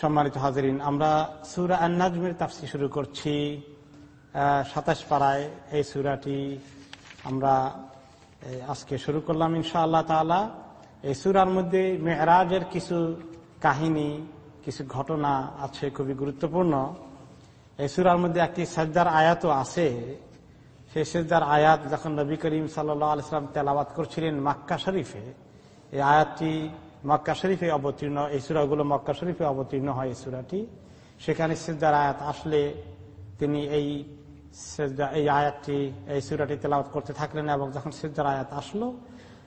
সম্মানিত হাজরিন, আমরা সুরা আন্নাজমের তাফসি শুরু করছি সাতাশ পাড়ায়। এই সুরাটি আমরা আজকে শুরু করলাম ইনশা আল্লাহ তালা এই সুরার মধ্যে মেহরাজের কিছু কাহিনী, কিছু ঘটনা আছে খুবই গুরুত্বপূর্ণ। এই সুরার মধ্যে একটি সজ্জার আয়াতও আছে। সেই সজ্জার আয়াত যখন নবী করিম আলাইসলাম তেলাবাদ করছিলেন মাক্কা শরীফে, এই আয়াতটি মক্কা শরীফে অবতীর্ণ, এই সুরাগুলো মক্কা শরীফে অবতীর্ণ হয় এই সুরাটি। সেখানে সিদ্ধার আয়াত আসলে তিনি এই এই আয়াতটি, এই সুরাটি তেলাওয়াত করতে থাকলেন এবং যখন সিদ্ধার আয়াত আসলো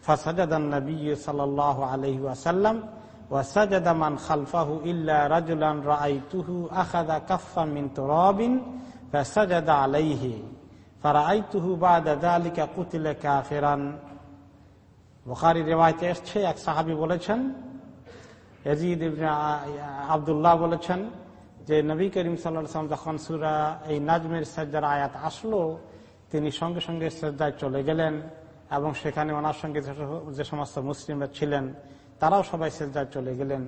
ফাসাজাদান নবী সাল্লাহ আলহি আসাল্লাম খালফাহু ইল্লা রাজুলান বুখারি রেওয়ায়তে এসছে, এক সাহাবি বলেছেন এজিদ আবদুল্লাহ বলেছেন যে নবী করিম সাল্লাম যখন সুরা এই নাজমের সজ্জার আয়াত আসলো, তিনি সঙ্গে সঙ্গে শ্রদ্ধায় চলে গেলেন এবং সেখানে ওনার সঙ্গে যে সমস্ত মুসলিমরা ছিলেন, তারাও সবাই শ্রদ্ধায় চলে গেলেন।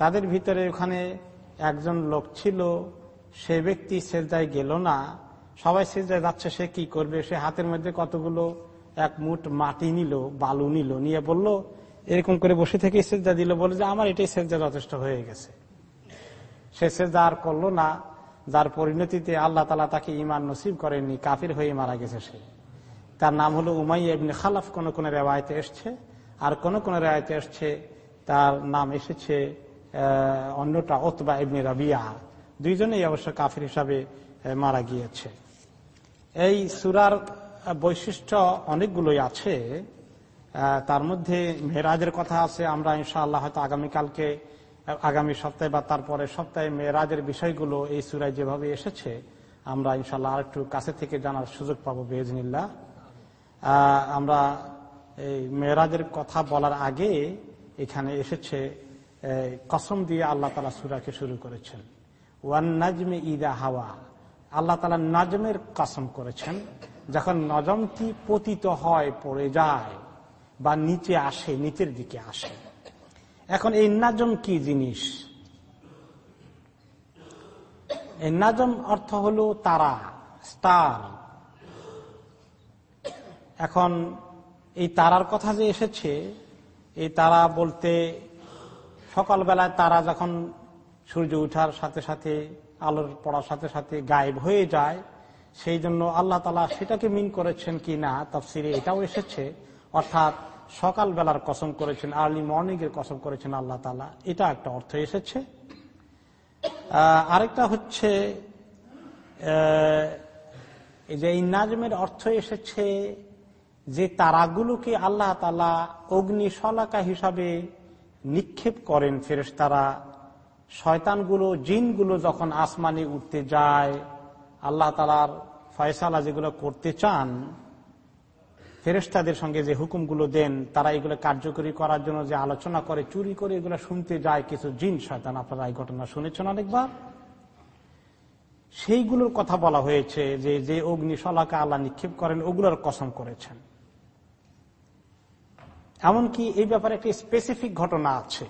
তাদের ভিতরে ওখানে একজন লোক ছিল, সে ব্যক্তি শ্রদ্ধায় গেল না। সবাই শ্রদ্ধায় যাচ্ছে, সে কি করবে? সে হাতের মধ্যে কতগুলো এক মুঠ মাটি নিল, বালু নিল, নিয়ে বলল, এরকম করে বসে থেকে সেজদা দিল, বলে যে আমার এটাই সেজদা যথেষ্ট হয়ে গেছে। সে সেজদা আর করল না, যার পরিণতিতে আল্লাহ তালা তাকে ইমান নসিব করেননি, কাফির হয়ে মারা গেছে সে। তার নাম হলো উমাই এমনি খালাফ, কোন কোন রেওয়ায়তে এসছে, আর কোন কোন রেওয়ায়তে এসছে, তার নাম এসেছে অন্যটা ওতবা এমনি রাবিয়া। দুইজনেই অবশ্য কাফির হিসাবে মারা গিয়েছে। এই সুরার বৈশিষ্ট্য অনেকগুলোই আছে। তার মধ্যে মেয়েরাজের কথা আছে। আমরা ইনশাআল্লাহ হয়তো আগামীকালকে আগামী সপ্তাহে বা তারপরে সপ্তাহে মেয়েরাজের বিষয়গুলো এই সুরায় যেভাবে এসেছে, আমরা ইনশাল্লাহ আর একটু কাছে থেকে জানার সুযোগ পাবো বেজনিল্লা আমরা এই মেয়েরাজের কথা বলার আগে এখানে এসেছে কসম দিয়ে আল্লাহ তালা সুরাকে শুরু করেছেন। ওয়ান নাজমে ইদা হাওয়া। আল্লাহ তালা নাজমের কসম করেছেন। যখন নজমটি পতিত হয়, পড়ে যায়, বা নিচে আসে, নিচের দিকে আসে। এখন এই নাজম কি জিনিস? এই নাজম অর্থ হল তারা, স্টার। এখন এই তারার কথা যে এসেছে, এই তারা বলতে সকালবেলায় তারা যখন সূর্য উঠার সাথে সাথে, আলোর পড়ার সাথে সাথে গায়েব হয়ে যায় সেই জন্য আল্লাহ তালা সেটাকে মিন করেছেন কি না, তফসিরে এটাও এসেছে। অর্থাৎ সকাল বেলার কসম করেছেন আর্লি মর্নিং এর কসম করেছেন আল্লাহ তালা এটা একটা অর্থ এসেছে। আরেকটা হচ্ছে যে এই নাজমের অর্থ এসেছে যে তারাগুলোকে আল্লাহ তালা অগ্নি শলাকা হিসাবে নিক্ষেপ করেন ফেরেস তারা শয়তানগুলো, জিনগুলো যখন আসমানে উঠতে যায় আল্লাহ তালার ফয়সালা যেগুলো করতে চান ফেরেস্তাদের সঙ্গে যে হুকুমগুলো দেন, তারা এগুলো কার্যকরী করার জন্য যে আলোচনা করে, চুরি করে এগুলো শুনতে যায় কিছু জিন, শয়তান, আপনারা এই ঘটনা শুনেছেন অনেকবার? সেইগুলোর কথা বলা হয়েছে যে যে অগ্নি শলাকা আল্লাহ নিক্ষেপ করেন, ওগুলোর কসম করেছেন। এমনকি এই ব্যাপারে একটি স্পেসিফিক ঘটনা আছে।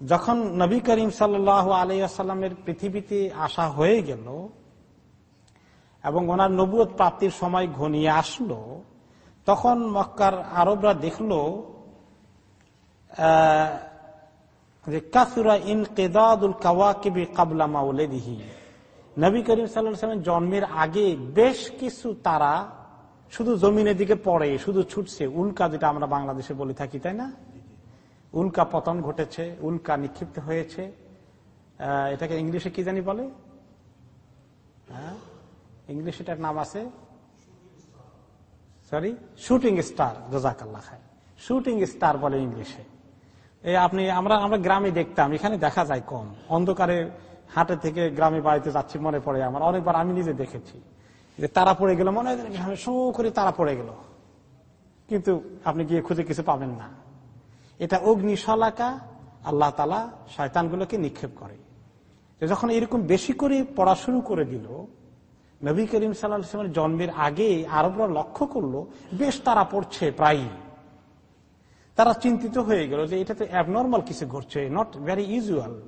যখন নবী করিম সাল্লাহ আলাইসাল্লামের পৃথিবীতে আসা হয়ে গেল এবং ওনার নবুয় প্রাপ্তির সময় ঘনিয়ে আসলো, তখন মক্কার আরবরা দেখল যে কাসুরা ইন কেদাদুল কাওয়াকিবি কাবলা মাউলেদিহি নবী করিম সাল্লামের জন্মের আগে বেশ কিছু তারা শুধু জমিনের দিকে পড়ে, শুধু ছুটছে। উল্কা যেটা আমরা বাংলাদেশে বলে থাকি, তাই না? উল্কা পতন ঘটেছে, উল্কা নিক্ষিপ্ত হয়েছে। এটাকে ইংলিশে কি জানি বলে? হ্যাঁ? ইংলিশ এটার নাম আছে সরি শুটিং স্টার রোজাকাল্লা খায় শুটিং স্টার বলে ইংলিশে। এই আপনি, আমরা আমরা গ্রামে দেখতাম, এখানে দেখা যায় কম। অন্ধকারে হাটে থেকে গ্রামে বাড়িতে যাচ্ছি, মনে পড়ে আমার। অনেকবার আমি নিজে দেখেছি। যে তারা পড়ে গেল, মনে হয় শো করে তারা পড়ে গেল। কিন্তু আপনি গিয়ে খুঁজে কিছু পাবেন না। এটা অগ্নি শলাকা আল্লাহ তালা শয়তানগুলোকে নিক্ষেপ করে। যখন এরকম বেশি করে পড়া শুরু করে দিল নবী করিম সাল্লামের জন্মের আগে আরবরা লক্ষ্য করল, বেশ তারা পড়ছে প্রায় তারা চিন্তিত হয়ে গেল যে এটা তো অ্যাবনর্মাল কিছু ঘটছে নট ভেরি ইউজুয়াল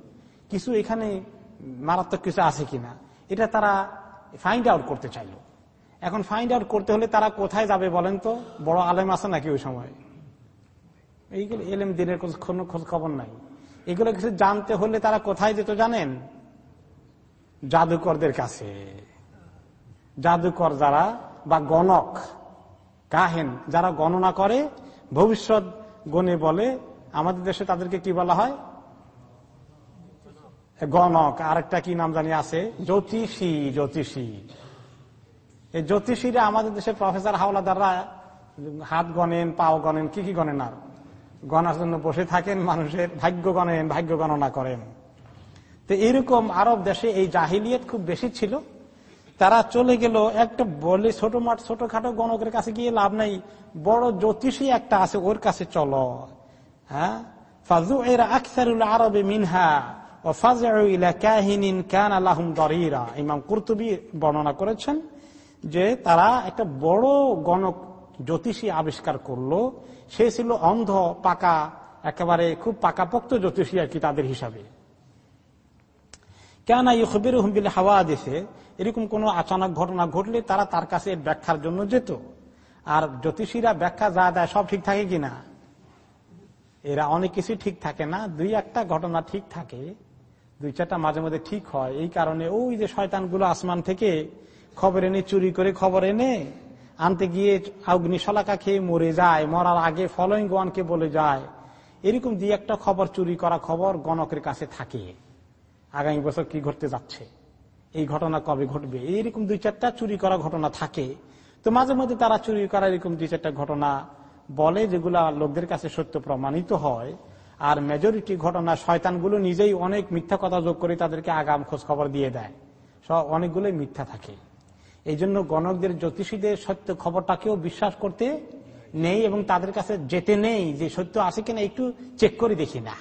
কিছু এখানে মারাত্মক কিছু আছে কিনা। এটা তারা ফাইন্ড আউট করতে চাইল। এখন ফাইন্ড আউট করতে হলে তারা কোথায় যাবে বলেন তো? বড় আলেম আছে নাকি ওই সময়? এইগুলো এলেম দিনের কোনো খোঁজ খবর নাই। এগুলো কিছু জানতে হলে তারা কোথায় যেত জানেন? জাদুকরদের কাছে। জাদুকর যারা বা গণক, কাহেন যারা গণনা করে, ভবিষ্যৎ গণে বলে আমাদের দেশে তাদেরকে কি বলা হয়? গণক, আরেকটা কি নাম জানি আছে? জ্যোতিষী জ্যোতিষী। এই জ্যোতিষীরা আমাদের দেশে প্রফেসর হাওলাদাররা হাত গণেন, পাও গণেন, কি কি গণেন আর? গণার জন্য বসে থাকেন, মানুষের ভাগ্য গণেন, ভাগ্য গণনা করেন। তো এরকম আরব দেশে এই জাহিলিয়ত খুব বেশি ছিল। তারা চলে গেল একটা বলে ছোট মাঠ, ছোটখাটো গণকের কাছে গিয়ে লাভ নাই। বড় জ্যোতিষী একটা আছে, ওর কাছে চলো। হ্যাঁ? ফাজু এরা আকসারুল আরবে মিনহা ও ফাজা কাহিনীন কান আলাহম দরিরা। ইমাম কুর্তুবি বর্ণনা করেছেন যে তারা একটা বড় গণক জ্যোতিষী আবিষ্কার করল। সে ছিল অন্ধ, পাকা, একেবারে খুব পাকাপোক্ত জ্যোতিষী আর কি তাদের হিসাবে। কেন হুমবিল হাওয়া দেশে এরকম কোন আচানক ঘটনা ঘটলে তারা তার কাছে ব্যাখ্যার জন্য যেত। আর জ্যোতিষীরা ব্যাখ্যা যা দেয় সব ঠিক থাকে কিনা এরা অনেক কিছু ঠিক থাকে না। দুই একটা ঘটনা ঠিক থাকে, দুই চারটা মাঝে মধ্যে ঠিক হয়। এই কারণে ওই যে শয়তানগুলো আসমান থেকে খবর এনে, চুরি করে খবর এনে, আনতে গিয়ে অগ্নিশলাকা খেয়ে মরে যায়, মরার আগে ফলোয়িং ওয়ানকে বলে যায়। এরকম দুই একটা খবর, চুরি করা খবর গণকের কাছে থাকে। আগামী বছর কি ঘটতে যাচ্ছে? এই ঘটনা কবে ঘটবে? এইরকম দুই চারটা চুরি করা ঘটনা থাকে। তো মাঝে মধ্যে তারা চুরি করা এরকম দুই চারটা ঘটনা বলে, যেগুলা লোকদের কাছে সত্য প্রমাণিত হয়। আর মেজরিটি ঘটনা শয়তানগুলো নিজেই অনেক মিথ্যা কথা যোগ করে তাদেরকে আগাম খোঁজ খবর দিয়ে দেয়। সব অনেকগুলোই মিথ্যা থাকে। এই জন্য গণকদের জ্যোতিষীদের সত্য খবরটাকেও বিশ্বাস করতে নেই এবং তাদের কাছে যেতে নেই যে সত্য আছে কিনা একটু চেক করে দেখি না।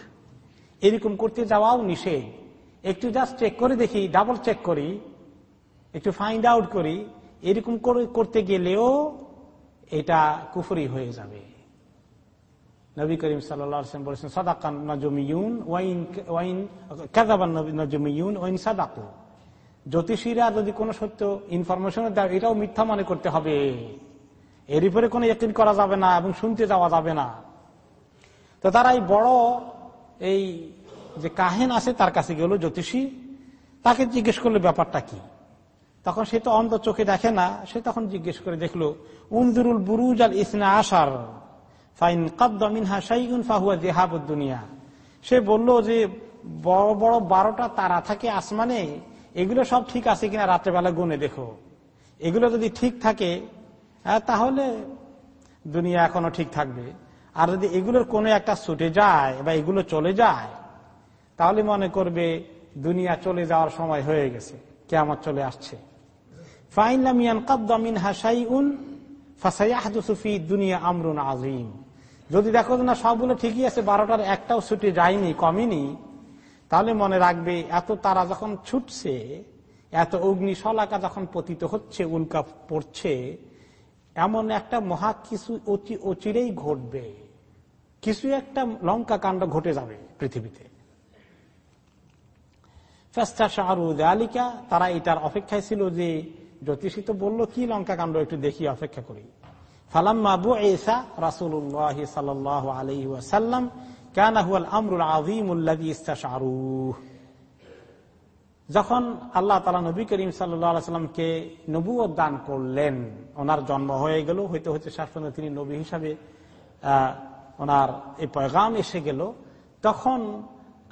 এরকম করতে যাওয়াও নিষেধ। একটু জাস্ট চেক করে দেখি ডাবল চেক করি, একটু ফাইন্ড আউট করি, এরকম করতে গেলেও এটা কুফরি হয়ে যাবে। নবী করিম সাল্লাম বলেছেন, সাদাকান নজমিউন ওয়াইন ওয়াইন কাজাবান নজমিউন ওয়াইন সাদাকু। জ্যোতিষীরা যদি কোনো সত্য ইনফরমেশন দেয় এটাও মিথ্যা মনে করতে হবে। এর উপরে কোনো একদিন করা যাবে না এবং শুনতে যাওয়া যাবে না। তো তারা এই বড় এই যে কাহেন আছে তার কাছে গেল জ্যোতিষী, তাকে জিজ্ঞেস করল, ব্যাপারটা কি? তখন সে তো অন্ধ চোখে দেখে না, সে তখন জিজ্ঞেস করে দেখল উন্দুরুল বুরুজ আল ইসনা আসার ফাইন কাদ্দামিনহা সাইগুন ফাহুয়া জেহাবুদ্দুনিয়া সে বলল যে, বড় বড় বারোটা তারা থাকে আসমানে, এগুলো সব ঠিক আছে কিনা রাত্রেবেলা গুনে দেখো। এগুলো যদি ঠিক থাকে তাহলে দুনিয়া এখনও ঠিক থাকবে। আর যদি এগুলোর কোনো একটা ছুটে যায় বা এগুলো চলে যায় তাহলে মনে করবে দুনিয়া চলে যাওয়ার সময় হয়ে গেছে কেমন চলে আসছে। যদি দেখো না সবগুলো ঠিকই আছে, বারোটার একটাও ছুটি যায়নি, কমেনি, তাহলে মনে রাখবে এত তারা যখন ছুটছে, এত অগ্নি শলাকা যখন পতিত হচ্ছে, উল্কা পড়ছে, এমন একটা মহা কিছু অচিরেই ঘটবে। কিছু একটা লঙ্কা কাণ্ড ঘটে যাবে পৃথিবীতে। আলিকা তারা এটার অপেক্ষায় ছিল যে জ্যোতিষী তো বলল, কি লঙ্কা কাণ্ড, একটু দেখি, অপেক্ষা করি। ফালাম্মা আবু এসা রাসুল্লাহ সাল আলহি ওয়াসাল্লাম, কেন হুয়াল আমরুল আজিমুল্লাদি ইস্তাশারুহ। যখন আল্লাহ তালা নবী করিম সাল্লামকে নবুয় দান করলেন, ওনার জন্ম হয়ে গেল, হইতে হইতে শেষ তিনি নবী হিসাবে ওনার এই পয়গাম এসে গেল, তখন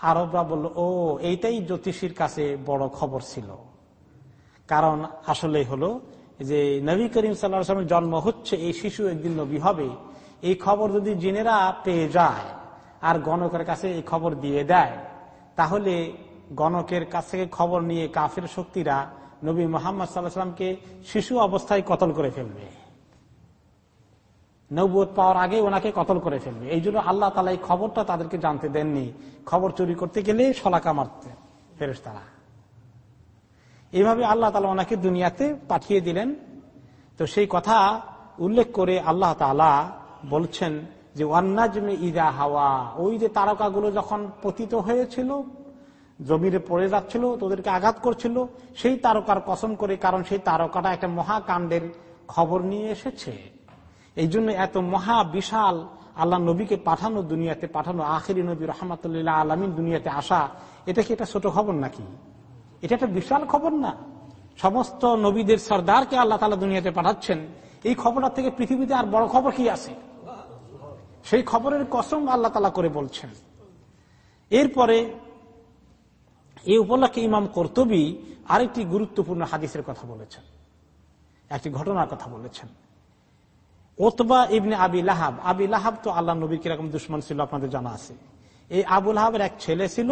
আরবরা বলল, ও, এইটাই জ্যোতিষীর কাছে বড় খবর ছিল। কারণ আসলে হলো যে নবী করিম সাল্লামের জন্ম হচ্ছে, এই শিশু একদিন নবী হবে। এই খবর যদি জিনেরা পেয়ে যায় আর গণকের কাছে এই খবর দিয়ে দেয়, তাহলে গণকের কাছ থেকে খবর নিয়ে কাফের শক্তিরা নবী মোহাম্মদ সাল্লাহামকে শিশু অবস্থায় কতল করে ফেলবে? নবুয় পাওয়ার আগে ওনাকে কতল করে ফেলবে। এই জন্য আল্লাহ তালা এই খবরটা তাদেরকে জানতে দেননি। খবর চুরি করতে গেলে সলাকা মারতে ফেরেস তারা এইভাবে আল্লাহ তালা ওনাকে দুনিয়াতে পাঠিয়ে দিলেন। তো সেই কথা উল্লেখ করে আল্লাহ তালা বলছেন যে, ওয়ান্নাজমে ইদা হাওয়া। ওই যে তারকাগুলো যখন পতিত হয়েছিল, জমিরে পড়ে যাচ্ছিল, তোদেরকে আঘাত করছিল, সেই তারকার কসম করে, কারণ সেই তারকাটা একটা মহাকাণ্ডের খবর নিয়ে এসেছে। এই জন্য এত মহা বিশাল আল্লাহ নবীকে পাঠানো দুনিয়াতে, পাঠানো আখেরি নবী রহমতুল্লাহ আলমিন দুনিয়াতে আসা, এটা কি একটা ছোট খবর নাকি? এটা একটা বিশাল খবর না? সমস্ত নবীদের সর্দারকে আল্লাহ তালা দুনিয়াতে পাঠাচ্ছেন। এই খবরটা থেকে পৃথিবীতে আর বড় খবর কি আছে? সেই খবরের কসম আল্লাহ তালা করে বলছেন। এরপরে এই উপলক্ষে ইমাম কর্তবী আরেকটি গুরুত্বপূর্ণ হাদিসের কথা বলেছেন। একটি ঘটনার কথা বলেছেন। ওতবা ইবনে আবি লাহাব। আবি লাহাব তো আল্লাহ নবীর কীরকম দুশ্মন ছিল আপনাদের জানা আছে। এই আবুল হাবের এক ছেলে ছিল,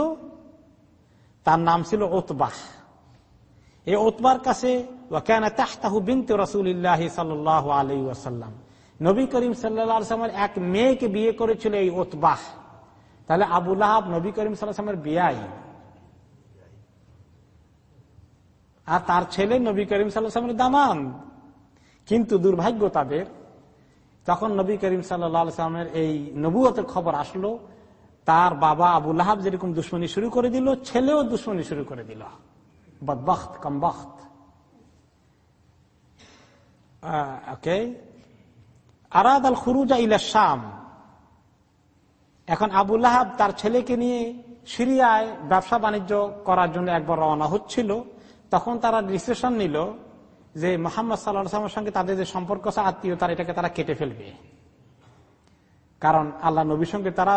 তার নাম ছিল ওতবাহ এই ওতবার কাছে নবী করিম সাল্লামের এক মেয়েকে বিয়ে করেছিল এই ওতবাহ তাহলে আবুল আহাব নবী করিম সাল্লামের বিয়াই। আর তার ছেলে নবী করিম সাল্লামের দামান কিন্তু দুর্ভাগ্য তাদের তখন নবী করিম সাল্লামের এই নবুয়তের খবর আসলো। তার বাবা আবু লাহাব যেরকম দুশ্মনী শুরু করে দিল, ছেলেও দুশ্মনী শুরু করে দিল। বদবখত, কমবখত। ওকে আরাদ আল খুরুজা ইলা শাম। এখন আবু লাহাব তার ছেলেকে নিয়ে সিরিয়ায় ব্যবসা বাণিজ্য করার জন্য একবার রওনা হচ্ছিল। তখন তারা ডিসিশন নিল যে মোহাম্মদ সাল্লাহামের সঙ্গে তাদের যে সম্পর্ক আছে, আত্মীয়তার, এটাকে তারা কেটে ফেলবে। কারণ আল্লাহ নবীর সঙ্গে তারা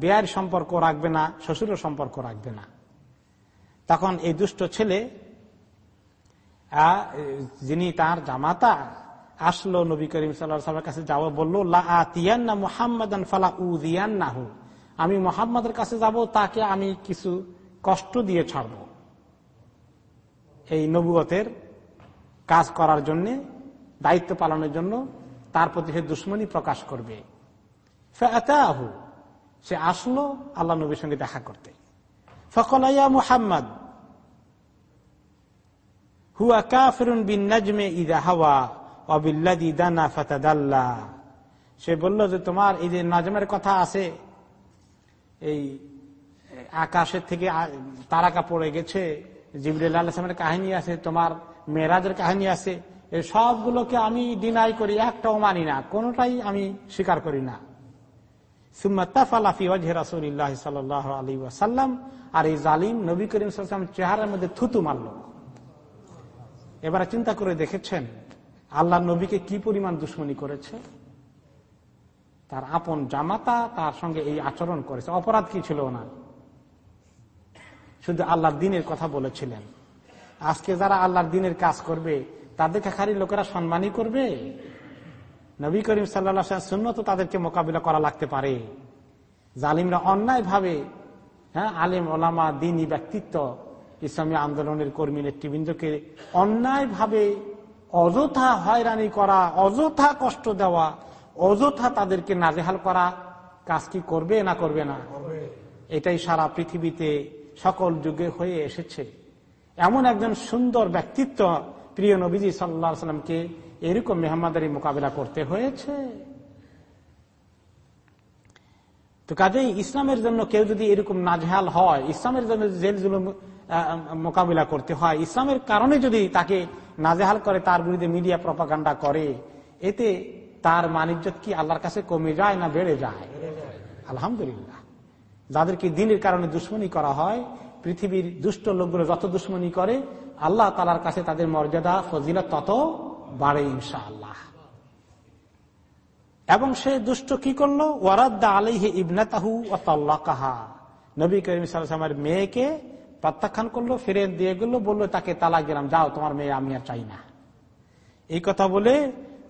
বেয়ার সম্পর্ক রাখবে না, শ্বশুরের সম্পর্ক রাখবে না। তখন এই দুষ্ট ছেলে যিনি তার জামাতা, আসলো নবী করিম সাল্লাহামের কাছে যাব বলল তিয়ান্না মোহাম্মদ ফালা উদিয়ান্নাহু আমি মোহাম্মদের কাছে যাব, তাকে আমি কিছু কষ্ট দিয়ে ছাড়ব। এই নবুয়তের কাজ করার জন্য, দায়িত্ব পালনের জন্য তার প্রতি সে দুশ্মনী প্রকাশ করবে। সে আসলো আল্লাহ নবীর সঙ্গে দেখা করতে। ফকলাইয়া মুহাম্মদ, হুয়া কাফিরুন বিন নাজমে ইদা হাওয়া অবিল্লাদি দানা ফাতাদাল্লা। সে বলল যে, তোমার এই যে নাজমের কথা আছে, এই আকাশের থেকে তারাকা পড়ে গেছে, জিবরুল আল্লাহামের কাহিনী আছে, তোমার মেয়েরাজের কাহিনী আছে, এই সবগুলোকে আমি ডিনাই করি, একটাও মানি না, কোনটাই আমি স্বীকার করি না। আর এই জালিম নবী করিম চেহারার মধ্যে থুতু মারল। এবারে চিন্তা করে দেখেছেন, আল্লাহ নবীকে কি পরিমাণ দুশ্মনী করেছে? তার আপন জামাতা তার সঙ্গে এই আচরণ করেছে। অপরাধ কি ছিল না শুধু আল্লাহর দিনের কথা বলেছিলেন। আজকে যারা আল্লাহর দিনের কাজ করবে তাদেরকে খালি লোকেরা সম্মানই করবে? নবী করিম সাল্লা শূন্য তো তাদেরকে মোকাবিলা করা লাগতে পারে। জালিমরা অন্যায় ভাবে হ্যাঁ আলিম ওলামা দিনই ব্যক্তিত্ব ইসলামী আন্দোলনের কর্মী নেতৃবৃন্দকে অন্যায় ভাবে অযথা হয়রানি করা অযথা কষ্ট দেওয়া অযথা তাদেরকে নাজেহাল করা কাজ কি করবে না করবে না? এটাই সারা পৃথিবীতে সকল যুগে হয়ে এসেছে। এমন একজন সুন্দর ব্যক্তিত্ব প্রিয় নবীজি সাল্লা সাল্লামকে এরকম মেহমাদারি মোকাবিলা করতে হয়েছে। তো কাজেই ইসলামের জন্য কেউ যদি এরকম নাজহাল হয়, ইসলামের জন্য জেল জুলুম মোকাবিলা করতে হয়, ইসলামের কারণে যদি তাকে নাজেহাল করে, তার বিরুদ্ধে মিডিয়া প্রপাগান্ডা করে, এতে তার মানিজ্য কি আল্লাহর কাছে কমে যায় না বেড়ে যায়? আলহামদুলিল্লাহ। যাদেরকে দিনের কারণে দুশ্মনী করা হয় পৃথিবীর দুষ্ট লোকগুলো যত দুশ্মনী করে, আল্লাহ তালার কাছে তাদের মর্যাদা ফজিলা তত বাড়ে ইনশা আল্লাহ এবং সে দুষ্ট কি করল? ওয়ারাদ্দা আলিহে ইবনাতাহু কাহা নবী করিম সালামের মেয়েকে প্রত্যাখ্যান করল ফিরে দিয়ে গেল, বলল, তাকে তালাক দিলাম, যাও, তোমার মেয়ে আমি আর চাই না। এই কথা বলে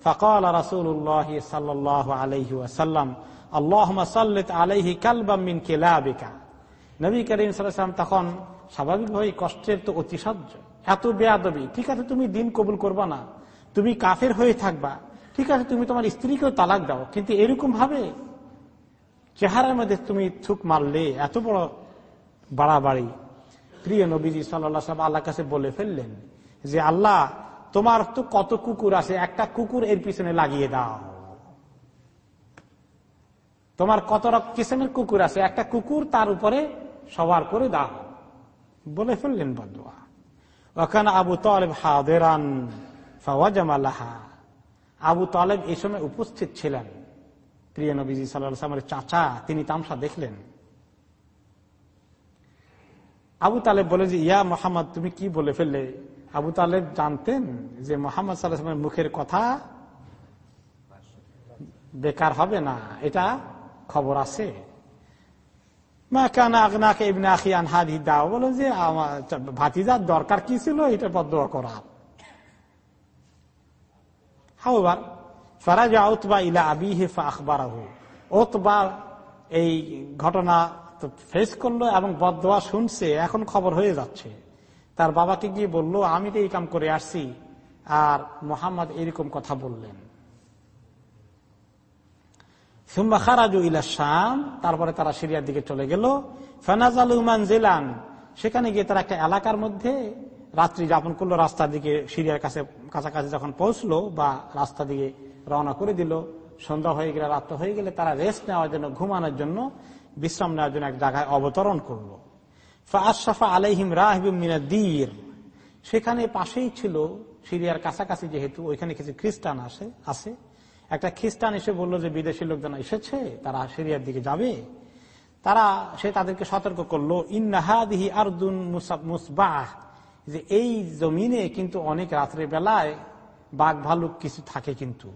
ফকাল রাসুল্লাহ সাল্লাহ আলহি আসাল্লাম আল্লাহ সাল্লিত কালবামিন কেলাবিকা। নবী করিম সাল্লাম তখন স্বাভাবিকভাবে কষ্টের তো অতিশয্য। এত বেয়াদবি। ঠিক আছে, তুমি দিন কবুল করবা না। তুমি কাফের হয়ে থাকবা। ঠিক আছে, তুমি তোমার স্ত্রীকেও তালাক দাও। কিন্তু এরকম ভাবে চেহারার মধ্যে তুমি থুক মারলে, এত বড় বাড়াবাড়ি। প্রিয় নবীজি সাল্লাহ সাহেব আল্লাহ কাছে বলে ফেললেন যে, আল্লাহ, তোমার তো কত কুকুর আছে, একটা কুকুর এর পিছনে লাগিয়ে দাও। তোমার কত কিসেমের কুকুর আছে, একটা কুকুর তার উপরে সবার করে দাও। বলে ফেললেন বদুয়া ওখানে আবু তলেব হাদেরান আবু তালেব এই সময় উপস্থিত ছিলেন। প্রিয় নবীজি সাল্লামের চাচা, তিনি তামসা দেখলেন। আবু তালেব বলে যে, ইয়া মোহাম্মদ, তুমি কি বলে ফেললে? আবু তালেব জানতেন যে মোহাম্মদ সাল্লাহামের মুখের কথা বেকার হবে না। এটা খবর আছে। দরকার কি ছিল? করার হাওবার ইলা আবি হেফা এই ঘটনা ফেস করল এবং বদোয়া শুনছে, এখন খবর হয়ে যাচ্ছে। তার বাবাকে গিয়ে বলল, আমি তো এই কাম করে আসছি। আর মোহাম্মদ এরকম কথা বললেন। তারপরে তারা সিরিয়ার দিকে চলে গেল। ফেনাজাল সেখানে গিয়ে তারা একটা এলাকার মধ্যে রাত্রি যাপন করল, রাস্তার দিকে সিরিয়ার কাছে, কাছাকাছি যখন পৌঁছলো বা রাস্তা দিকে রওনা করে দিল, সন্ধ্যা হয়ে গেলে, রাত্র হয়ে গেলে তারা রেস্ট নেওয়ার জন্য, ঘুমানোর জন্য বিশ্রাম নেওয়ার জন্য এক জায়গায় অবতরণ করল। আশরাফা আলাইহিম রাহিমিনাদ্দির সেখানে পাশেই ছিল, সিরিয়ার কাছাকাছি যেহেতু, ওইখানে কিছু খ্রিস্টান আসে, আছে। একটা খ্রিস্টান এসে বলল যে বিদেশি লোকজন এসেছে, তারা সিরিয়ার দিকে যাবে। তারা, সে তাদেরকে সতর্ক করল ইন্নাহাদিহি আরদুন মুসবাহ। যে এই জমিনে কিন্তু অনেক রাত্রে বেলায় বাঘ ভালুক কিছু থাকে কিন্তু।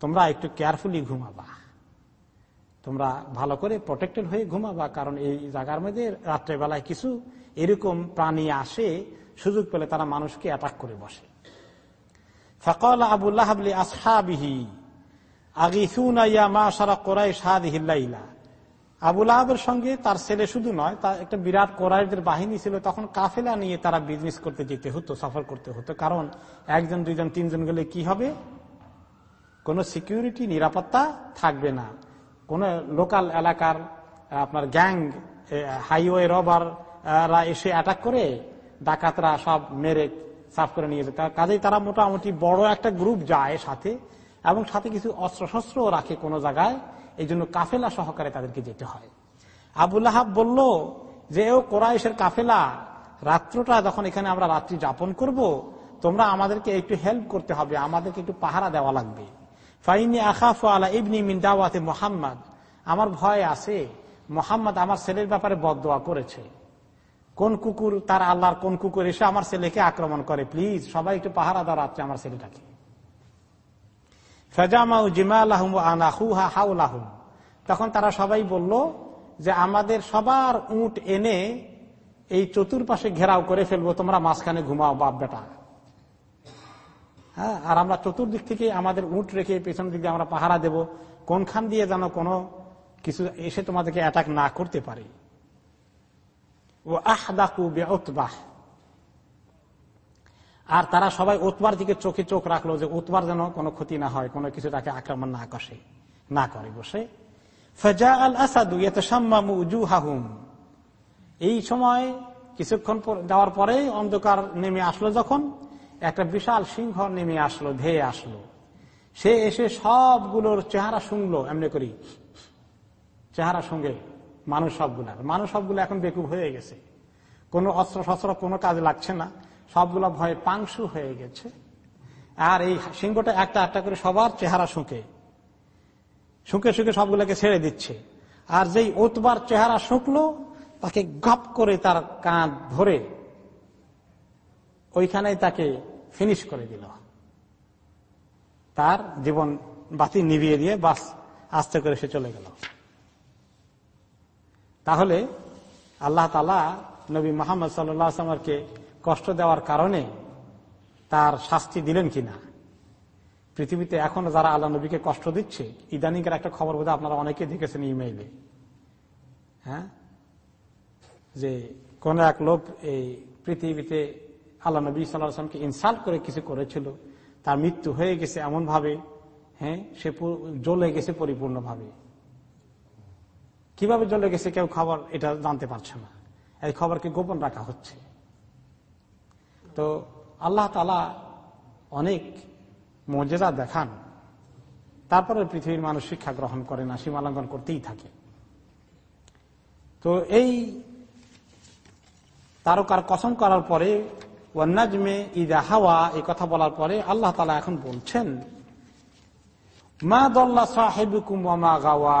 তোমরা একটু কেয়ারফুলি ঘুমাবা। তোমরা ভালো করে প্রোটেক্টেড হয়ে ঘুমাবা, কারণ এই জায়গার মধ্যে রাত্রে বেলায় কিছু এরকম প্রাণী আসে, সুযোগ পেলে তারা মানুষকে অ্যাটাক করে বসে। ফকল আবুল্লাহ আসহাবিহি। আগিসুনাইয়া মা সারা কোরাই সাদিহিল্লাইলা আবুল আহাবের সঙ্গে তার ছেলে শুধু নয় তার একটা বিরাট কোরআদের বাহিনী ছিল, তখন কাফেলা নিয়ে তারা বিজনেস করতে যেতে হতো, সফর করতে হতো। কারণ একজন, দুইজন, তিনজন গেলে কি হবে? কোন সিকিউরিটি নিরাপত্তা থাকবে না। কোন লোকাল এলাকার আপনার গ্যাং হাইওয়ে রবার এসে অ্যাটাক করে ডাকাতরা সব মেরে সাফ করে নিয়ে যেত। কাজেই তারা মোটামুটি বড় একটা গ্রুপ যায় সাথে। এবং সাথে কিছু অস্ত্র শস্ত্র রাখে কোনো জায়গায়, এই জন্য কাফেলা সহকারে তাদেরকে যেতে হয়। আবুল বলল যে ও কোরআশের কাফেলা, রাত্রটা যখন এখানে আমরা রাত্রি যাপন করব, তোমরা আমাদেরকে একটু হেল্প করতে হবে, আমাদেরকে একটু পাহারা দেওয়া লাগবে। ফাইনি আখাফ আলা ইবনি মিন্দাওয়াতে মোহাম্মদ, আমার ভয় আছে, মোহাম্মদ আমার ছেলের ব্যাপারে বদোয়া করেছে। কোন কুকুর, তার আল্লাহর কোন কুকুর এসে আমার ছেলেকে আক্রমণ করে? প্লিজ, সবাই একটু পাহারা দেওয়া রাত্রে আমার ছেলেটাকে। ফেজামাউ জিমালাহুম আনাহুহা হাউলাহুম তখন তারা সবাই বলল যে, আমাদের সবার উট এনে এই চতুর্পাশে ঘেরাও করে ফেলব, তোমরা মাঝখানে ঘুমাও বাপ বেটা। হ্যাঁ আর আমরা চতুর্দিক থেকে আমাদের উট রেখে পেছন দিকে আমরা পাহারা দেব। কোনখান দিয়ে যেন কোনো কিছু এসে তোমাদেরকে অ্যাটাক না করতে পারে। ও আহ দাকু বেতবাহ আর তারা সবাই ওতবার দিকে চোখে চোখ রাখল যে ওতবার যেন কোনো ক্ষতি না হয়, কোনো কিছু তাকে আক্রমণ না কষে, না করে বসে। ফজা আল আসাদু হাহুম এই সময় কিছুক্ষণ যাওয়ার পরে অন্ধকার নেমে আসলো যখন, একটা বিশাল সিংহ নেমে আসলো, ধেয়ে আসলো। সে এসে সবগুলোর চেহারা শুনলো, এমনি করি। চেহারা সঙ্গে মানুষ সবগুলার। মানুষ সবগুলো এখন বেকুব হয়ে গেছে। কোনো অস্ত্র শস্ত্র কোনো কাজে লাগছে না। সবগুলো ভয়ে পাংশু হয়ে গেছে। আর এই সিংহটা একটা একটা করে সবার চেহারা শুকে। শুকে শুকে সবগুলোকে ছেড়ে দিচ্ছে। আর যেই ওতবার চেহারা শুকলো, তাকে গপ করে তার কাঁধ ধরে ওইখানে তাকে ফিনিশ করে দিল। তার জীবন বাতি নিভিয়ে দিয়ে বাস আস্তে করে সে চলে গেল। তাহলে আল্লাহ তালা নবী মোহাম্মদ সাল্লামকে কষ্ট দেওয়ার কারণে তার শাস্তি দিলেন কিনা? পৃথিবীতে এখন যারা আল্লাহ নবীকে কষ্ট দিচ্ছে, ইদানিকের একটা খবর বোধহয় আপনারা অনেকে দেখেছেন ইমেইলে। হ্যাঁ? যে কোন এক লোক এই পৃথিবীতে আল্লাহ নবী সাল্লাহামকে ইনসাল্ট করে কিছু করেছিল। তার মৃত্যু হয়ে গেছে এমন ভাবে হ্যাঁ? সে জ্বলে গেছে পরিপূর্ণভাবে। কীভাবে জ্বলে গেছে কেউ খবর এটা জানতে পারছে না। এই খবরকে গোপন রাখা হচ্ছে। তো আল্লাহ তালা অনেক মর্যাদা দেখান। তারপরে পৃথিবীর মানুষ শিক্ষা গ্রহণ করে না সীমালঙ্ঘন করতেই থাকে। তো এই তারকার কসম করার পরে, ওয়ান্নাজমে ইদা হাওয়া, এই কথা বলার পরে আল্লাহ তালা এখন বলছেন, মা দল্লা সাহেবুকুম মা গাওয়া।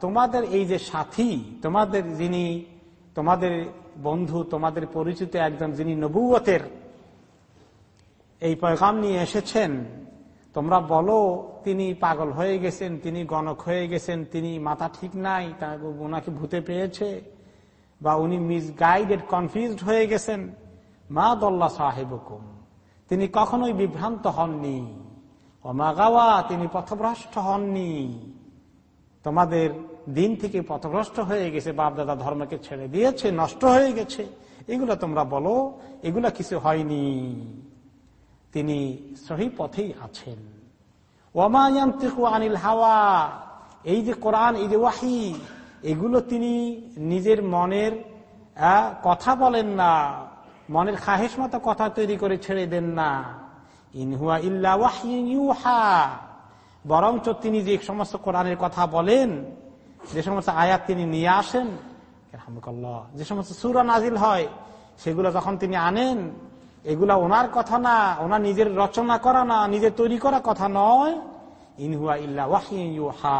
তোমাদের এই যে সাথী, তোমাদের যিনি, তোমাদের বন্ধু, তোমাদের পরিচিত একজন যিনি নবুয়তের এই পয়গাম নিয়ে এসেছেন, তোমরা বলো, তিনি পাগল হয়ে গেছেন, তিনি গণক হয়ে গেছেন, তিনি মাথা ঠিক নাই ওনাকে ভূতে পেয়েছে, বা উনি মিস গাইডেড কনফিউজড হয়ে গেছেন। মা দল্লা সাহেবকুম, তিনি কখনোই বিভ্রান্ত হননি। মা গাওয়া, তিনি পথভ্রষ্ট হননি। তোমাদের দিন থেকে পথভ্রষ্ট হয়ে গেছে, বাপদাদা ধর্মকে ছেড়ে দিয়েছে, নষ্ট হয়ে গেছে। এগুলো তোমরা বলো, এগুলা কিছু হয়নি। তিনি সহি পথেই আছেন। ওমায়ান্তিকু আনিল হাওয়া, এই যে কোরআন, এই যে ওয়াহি, এগুলো তিনি নিজের মনের কথা বলেন না। মনের খাহেস মতো কথা তৈরি করে ছেড়ে দেন না। ইনহুয়া ইল্লা ওয়াহিউহা বরঞ্চ তিনি যে সমস্ত কোরআনের কথা বলেন যে সমস্ত আয়াত তিনি নিয়ে আসেন যে সমস্ত সুরা নাজিল হয়, সেগুলো যখন তিনি আনেন, এগুলা ওনার কথা না, ওনার নিজের রচনা করা না নিজের তৈরি করা কথা নয়। ইনহুয়া ইল্লা ওয়াহি ইউহা,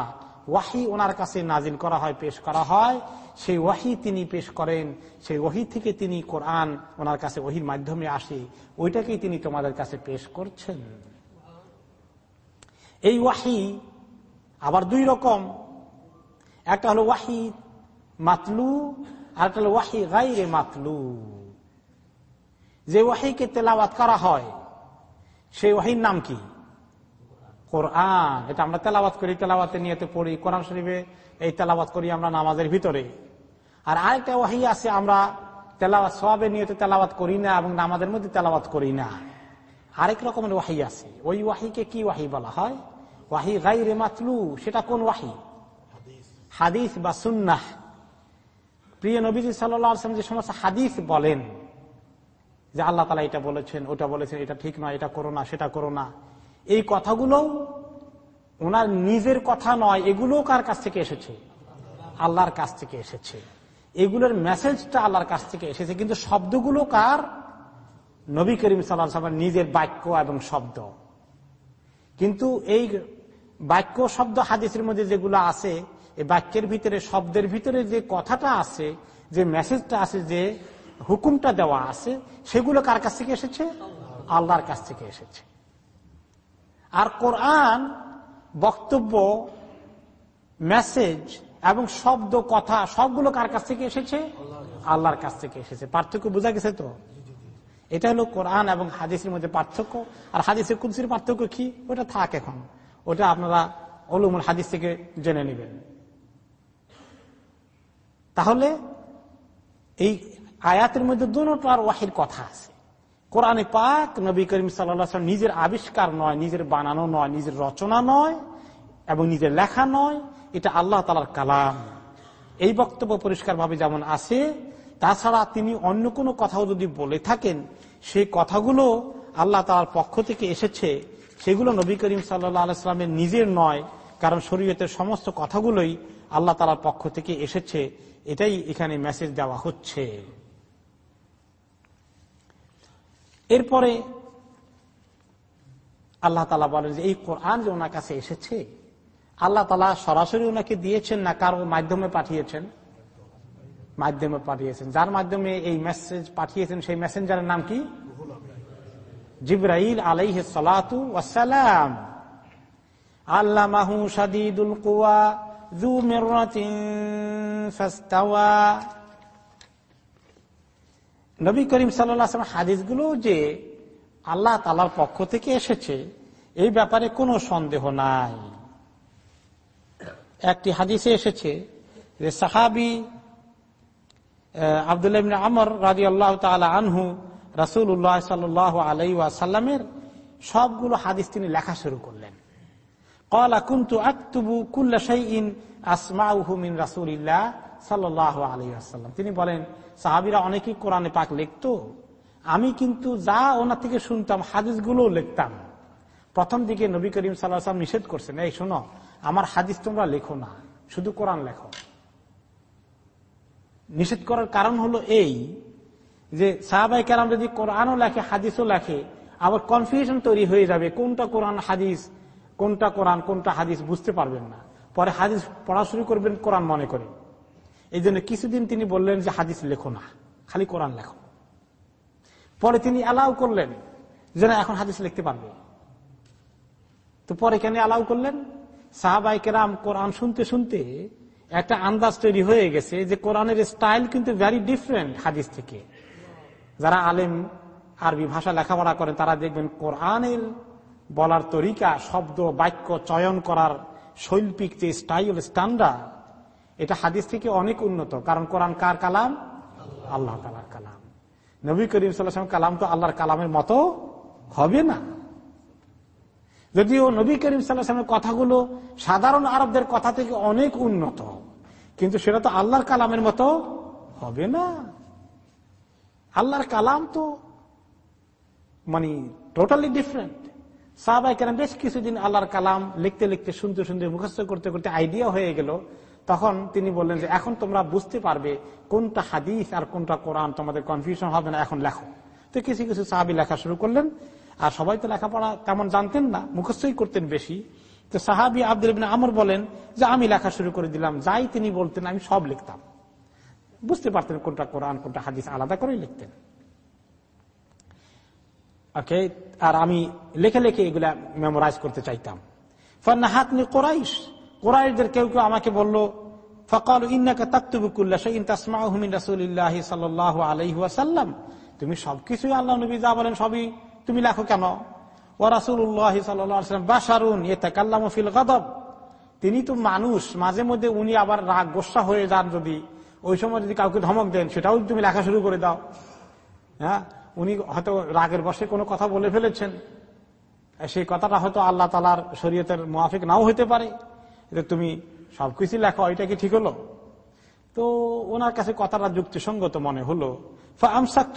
ওয়াহি ওনার কাছে নাজিল করা হয়, পেশ করা হয়। সেই ওয়াহি তিনি পেশ করেন, সেই ওহি থেকে তিনি কোরআন ওনার কাছে ওহির মাধ্যমে আসে, ওইটাকেই তিনি তোমাদের কাছে পেশ করছেন। এই ওয়াহি আবার দুই রকম একটা হলো ওয়াহি মাতলু আর একটা হলো ওয়াহি গাইরে মাতলু যে ওয়াহিকে তেলাওয়াত করা হয় সেই ওয়াহির নাম কি কোরআন এটা আমরা তেলাওয়াত করি তেলাওয়াতে নিয়ে পড়ি কোরআন শরীফে এই তেলাওয়াত করি আমরা নামাজের ভিতরে আর আরেকটা ওয়াহি আছে আমরা তেলাওয়াত সবে নিয়ে তেলাওয়াত করি না এবং নামাজের মধ্যে তেলাওয়াত করি না আরেক রকমের ওয়াহি আছে ওই ওয়াহিকে কি ওয়াহি বলা হয় ওয়াহি গাই রে মাতলু সেটা কোন ওয়াহি হাদিস বা সুন্নাহ। প্রিয় নবীজি সাল্লাম যে সমস্ত হাদিস বলেন, যে আল্লাহ তালা এটা বলেছেন, ওটা বলেছেন, এটা ঠিক নয়, এটা করো না, সেটা করো না। এই কথাগুলো ওনার নিজের কথা নয় এগুলো কার কাছ থেকে এসেছে? আল্লাহর কাছ থেকে এসেছে। এগুলোর মেসেজটা আল্লাহর কাছ থেকে এসেছে, কিন্তু শব্দগুলো কার? নবী করিম সাল্লাহ নিজের বাক্য এবং শব্দ। কিন্তু এই বাক্য, শব্দ, হাদিসের মধ্যে যেগুলো আছে এই বাক্যের ভিতরে, শব্দের ভিতরে যে কথাটা আছে, যে মেসেজটা আছে, যে হুকুমটা দেওয়া আছে, সেগুলো কার কাছ থেকে এসেছে? আল্লাহর কাছ থেকে এসেছে। আর কোরআন বক্তব্য, মেসেজ এবং শব্দ, কথা, সবগুলো কার কাছ থেকে এসেছে? আল্লাহর কাছ থেকে এসেছে। পার্থক্য বোঝা গেছে তো? এটা হলো কোরআন এবং হাদিসের মধ্যে পার্থক্য। আর হাদিসের কুলসির পার্থক্য কি? ওটা থাক এখন। ওটা আপনারা অলুমুল হাদিস থেকে জেনে নেবেন। তাহলে এই আয়াতের মধ্যে দুটার ওয়াহির কথা আছে। কোরআনে পাক নবী করিম সাল্লা নিজের আবিষ্কার নয়, নিজের বানানো নয়, নিজের রচনা নয় এবং নিজের লেখা নয়, এটা আল্লাহ তালার কালাম। এই বক্তব্য পরিষ্কার ভাবে যেমন আছে, তাছাড়া তিনি অন্য কোনো কথাও যদি বলে থাকেন, সেই কথাগুলো আল্লাহ তালার পক্ষ থেকে এসেছে, সেগুলো নবী করিম সাল্লা আলাইস্লামের নিজের নয়, কারণ শরীয়তের সমস্ত কথাগুলোই আল্লাহ তালার পক্ষ থেকে এসেছে। এটাই এখানে মেসেজ দেওয়া হচ্ছে। এরপরে আল্লাহ তালা বলেন যে, এই কোরআন যে ওনার কাছে এসেছে, আল্লাহ তালা সরাসরি ওনাকে দিয়েছেন না, কারও মাধ্যমে পাঠিয়েছেন? মাধ্যমে পাঠিয়েছেন। যার মাধ্যমে এই মেসেজ পাঠিয়েছেন, সেই মেসেঞ্জারের নাম কি? জিব্রাইল আলাইহ সালাতু ওয়াসালাম আল্লামাহু সাদিদুল কুয়া যু মিরাতিন ফাস্তাওয়া নবী করিম সাল্লাম হাদিসগুলো যে আল্লাহ তালার পক্ষ থেকে এসেছে, এই ব্যাপারে কোনো সন্দেহ নাই। একটি হাদিসে এসেছে যে সাহাবি আবদুল্লাহ আমর রাজি আল্লাহ তালা আনহু রাসুল উল্লাহ সাল আলাই সাল্লামের সবগুলো হাদিস তিনি লেখা শুরু করলেন। তিনি বলেন, সাহাবীরা অনেকেই কোরআনে পাক লিখতো। আমি কিন্তু যা ওনার থেকে শুনতাম হাদিসগুলো লিখতাম। প্রথম দিকে নবী করিম সাল্লাহ নিষেধ করছেন, এই শোনো, আমার হাদিস তোমরা লেখো না, শুধু কোরআন লেখো। নিষেধ করার কারণ হলো এই যে সাহাবাই কেরাম যদি কোরআনও লেখে, হাদিসও লেখে, আবার কনফিউশন তৈরি হয়ে যাবে, কোনটা কোরআন, হাদিস কোনটা কোরআন, কোনটা হাদিস বুঝতে পারবেন না। পরে হাদিস পড়া শুরু করবেন কোরআন মনে করে। এই জন্য কিছুদিন তিনি বললেন যে হাদিস লেখো না, খালি কোরআন লেখো। পরে তিনি অ্যালাউ করলেন যে না, এখন হাদিস লিখতে পারবে। তো পরে কেন অ্যালাউ করলেন? সাহাবাই কেরাম কোরআন শুনতে শুনতে একটা আন্দাজ তৈরি হয়ে গেছে যে কোরআনের স্টাইল কিন্তু ভ্যারি ডিফারেন্ট হাদিস থেকে। যারা আলেম আরবি ভাষা লেখাপড়া করেন, তারা দেখবেন কোরআনের বলার তরিকা, শব্দ, বাক্য চয়ন করার শৈল্পিক যে স্টাইল স্ট্যান্ডার্ড এটা হাদিস থেকে অনেক উন্নত। কারণ কোরআন কার কালাম? আল্লাহ তালার কালাম। নবী করিম সাল্লাম কালাম তো আল্লাহর কালামের মতো হবে না। যদিও নবী করিম সাল্লাহামের কথাগুলো সাধারণ আরবদের কথা থেকে অনেক উন্নত, কিন্তু সেটা তো আল্লাহর কালামের মতো হবে না। আল্লাহর কালাম তো মানে টোটালি ডিফারেন্ট সাহাবাই কেন বেশ কিছুদিন আল্লাহর কালাম লিখতে লিখতে, শুনতে শুনতে, মুখস্থ করতে করতে আইডিয়া হয়ে গেল। তখন তিনি বললেন যে, এখন তোমরা বুঝতে পারবে কোনটা হাদিস আর কোনটা কোরআন, তোমাদের কনফিউশন হবে না, এখন লেখো। তো কিছু কিছু সাহাবি লেখা শুরু করলেন, আর সবাই তো লেখাপড়া তেমন জানতেন না, মুখস্থই করতেন বেশি। তো সাহাবি আব্দুল আমর বলেন যে, আমি লেখা শুরু করে দিলাম, যাই তিনি বলতেন, আমি সব লিখতাম। বুঝতে পারতেন কোনটা কোরআন, কোনটা হাদিস, আলাদা করেই লিখতেন। ওকে আর আমি লেখে লেখে এগুলা মেমোরাইজ করতে চাইতাম। ফান্নাহাতনি কোরাইশ। কোরাইশদের কেউ কেউ আমাকে বলল, ফকাল ইন্নাকা তাক্তুবুকুল্লা ইন তাসমাহুমিন রাসূলিল্লাহ সাল্লাল্লাহু আলাইহি ওয়াসাল্লাম। তুমি সবকিছুই আল্লাহ নবী যা বলেন সবই তুমি লেখো কেন? ও রাসূলুল্লাহ সাল্লাল্লাহু আলাইহি ওয়াসাল্লাম বাশারুন ইয়াতাকাল্লামু ফিল গাদাব। তিনি তো মানুষ, মাঝে মধ্যে উনি আবার রাগ গোসা হয়ে যান যদি। ওই সময় যদি কাউকে ধমক দেন, সেটাও তুমি লেখা শুরু করে দাও। হ্যাঁ? উনি হয়তো রাগের বসে কোনো কথা বলে ফেলেছেন। সেই কথাটা হয়তো আল্লাহ তালার শরীয়তের মোয়াফিক নাও হতে পারে। তুমি সবকিছু লেখো, এটা কি ঠিক হলো? তো ওনার কাছে কথাটা যুক্তিসঙ্গত মনে হলো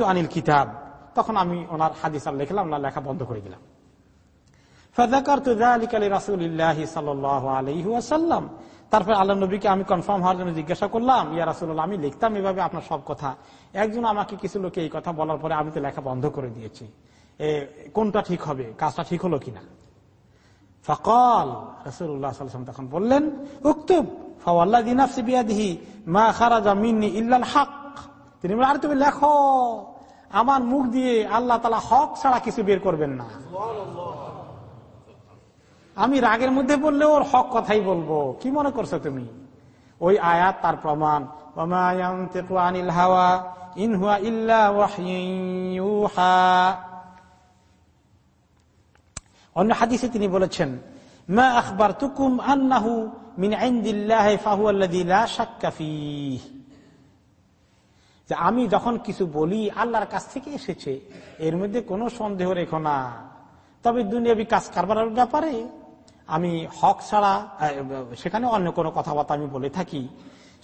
আনিল কিতাব। তখন আমি ওনার হাদিস আর লিখলাম না, লেখা বন্ধ করে দিলাম। তারপর আল্লাহ নবীকে আমি কনফার্ম হওয়ার জন্য জিজ্ঞাসা করলাম, ইয়া রাসুল্লাহ আমি লিখতাম এভাবে আপনার সব কথা। একজন আমাকে কিছু লোকে এই কথা বলার পরে আমি তো লেখা বন্ধ করে দিয়েছি। কোনটা ঠিক হবে? কাজটা ঠিক হলো কিনা? ফকল রসুল্লাহ তখন বললেন, উক্তুব তিনি আর তুমি লেখো। আমার মুখ দিয়ে আল্লাহ তালা হক ছাড়া কিছু বের করবেন না। আমি রাগের মধ্যে বললে ওর হক কথাই বলব। কি মনে করছ তুমি? ওই আয়াত তার প্রমাণ। হাওয়া ইনহুয়া অন্য হাদিসে তিনি বলেছেন, মা তুকুম আমি যখন কিছু বলি, আল্লাহর কাছ থেকে এসেছে। এর মধ্যে কোনো সন্দেহ রেখো না। তবে দুনিয়াবি কাজ কারবারের ব্যাপারে আমি হক ছাড়া সেখানে অন্য কোনো কথাবার্তা আমি বলে থাকি।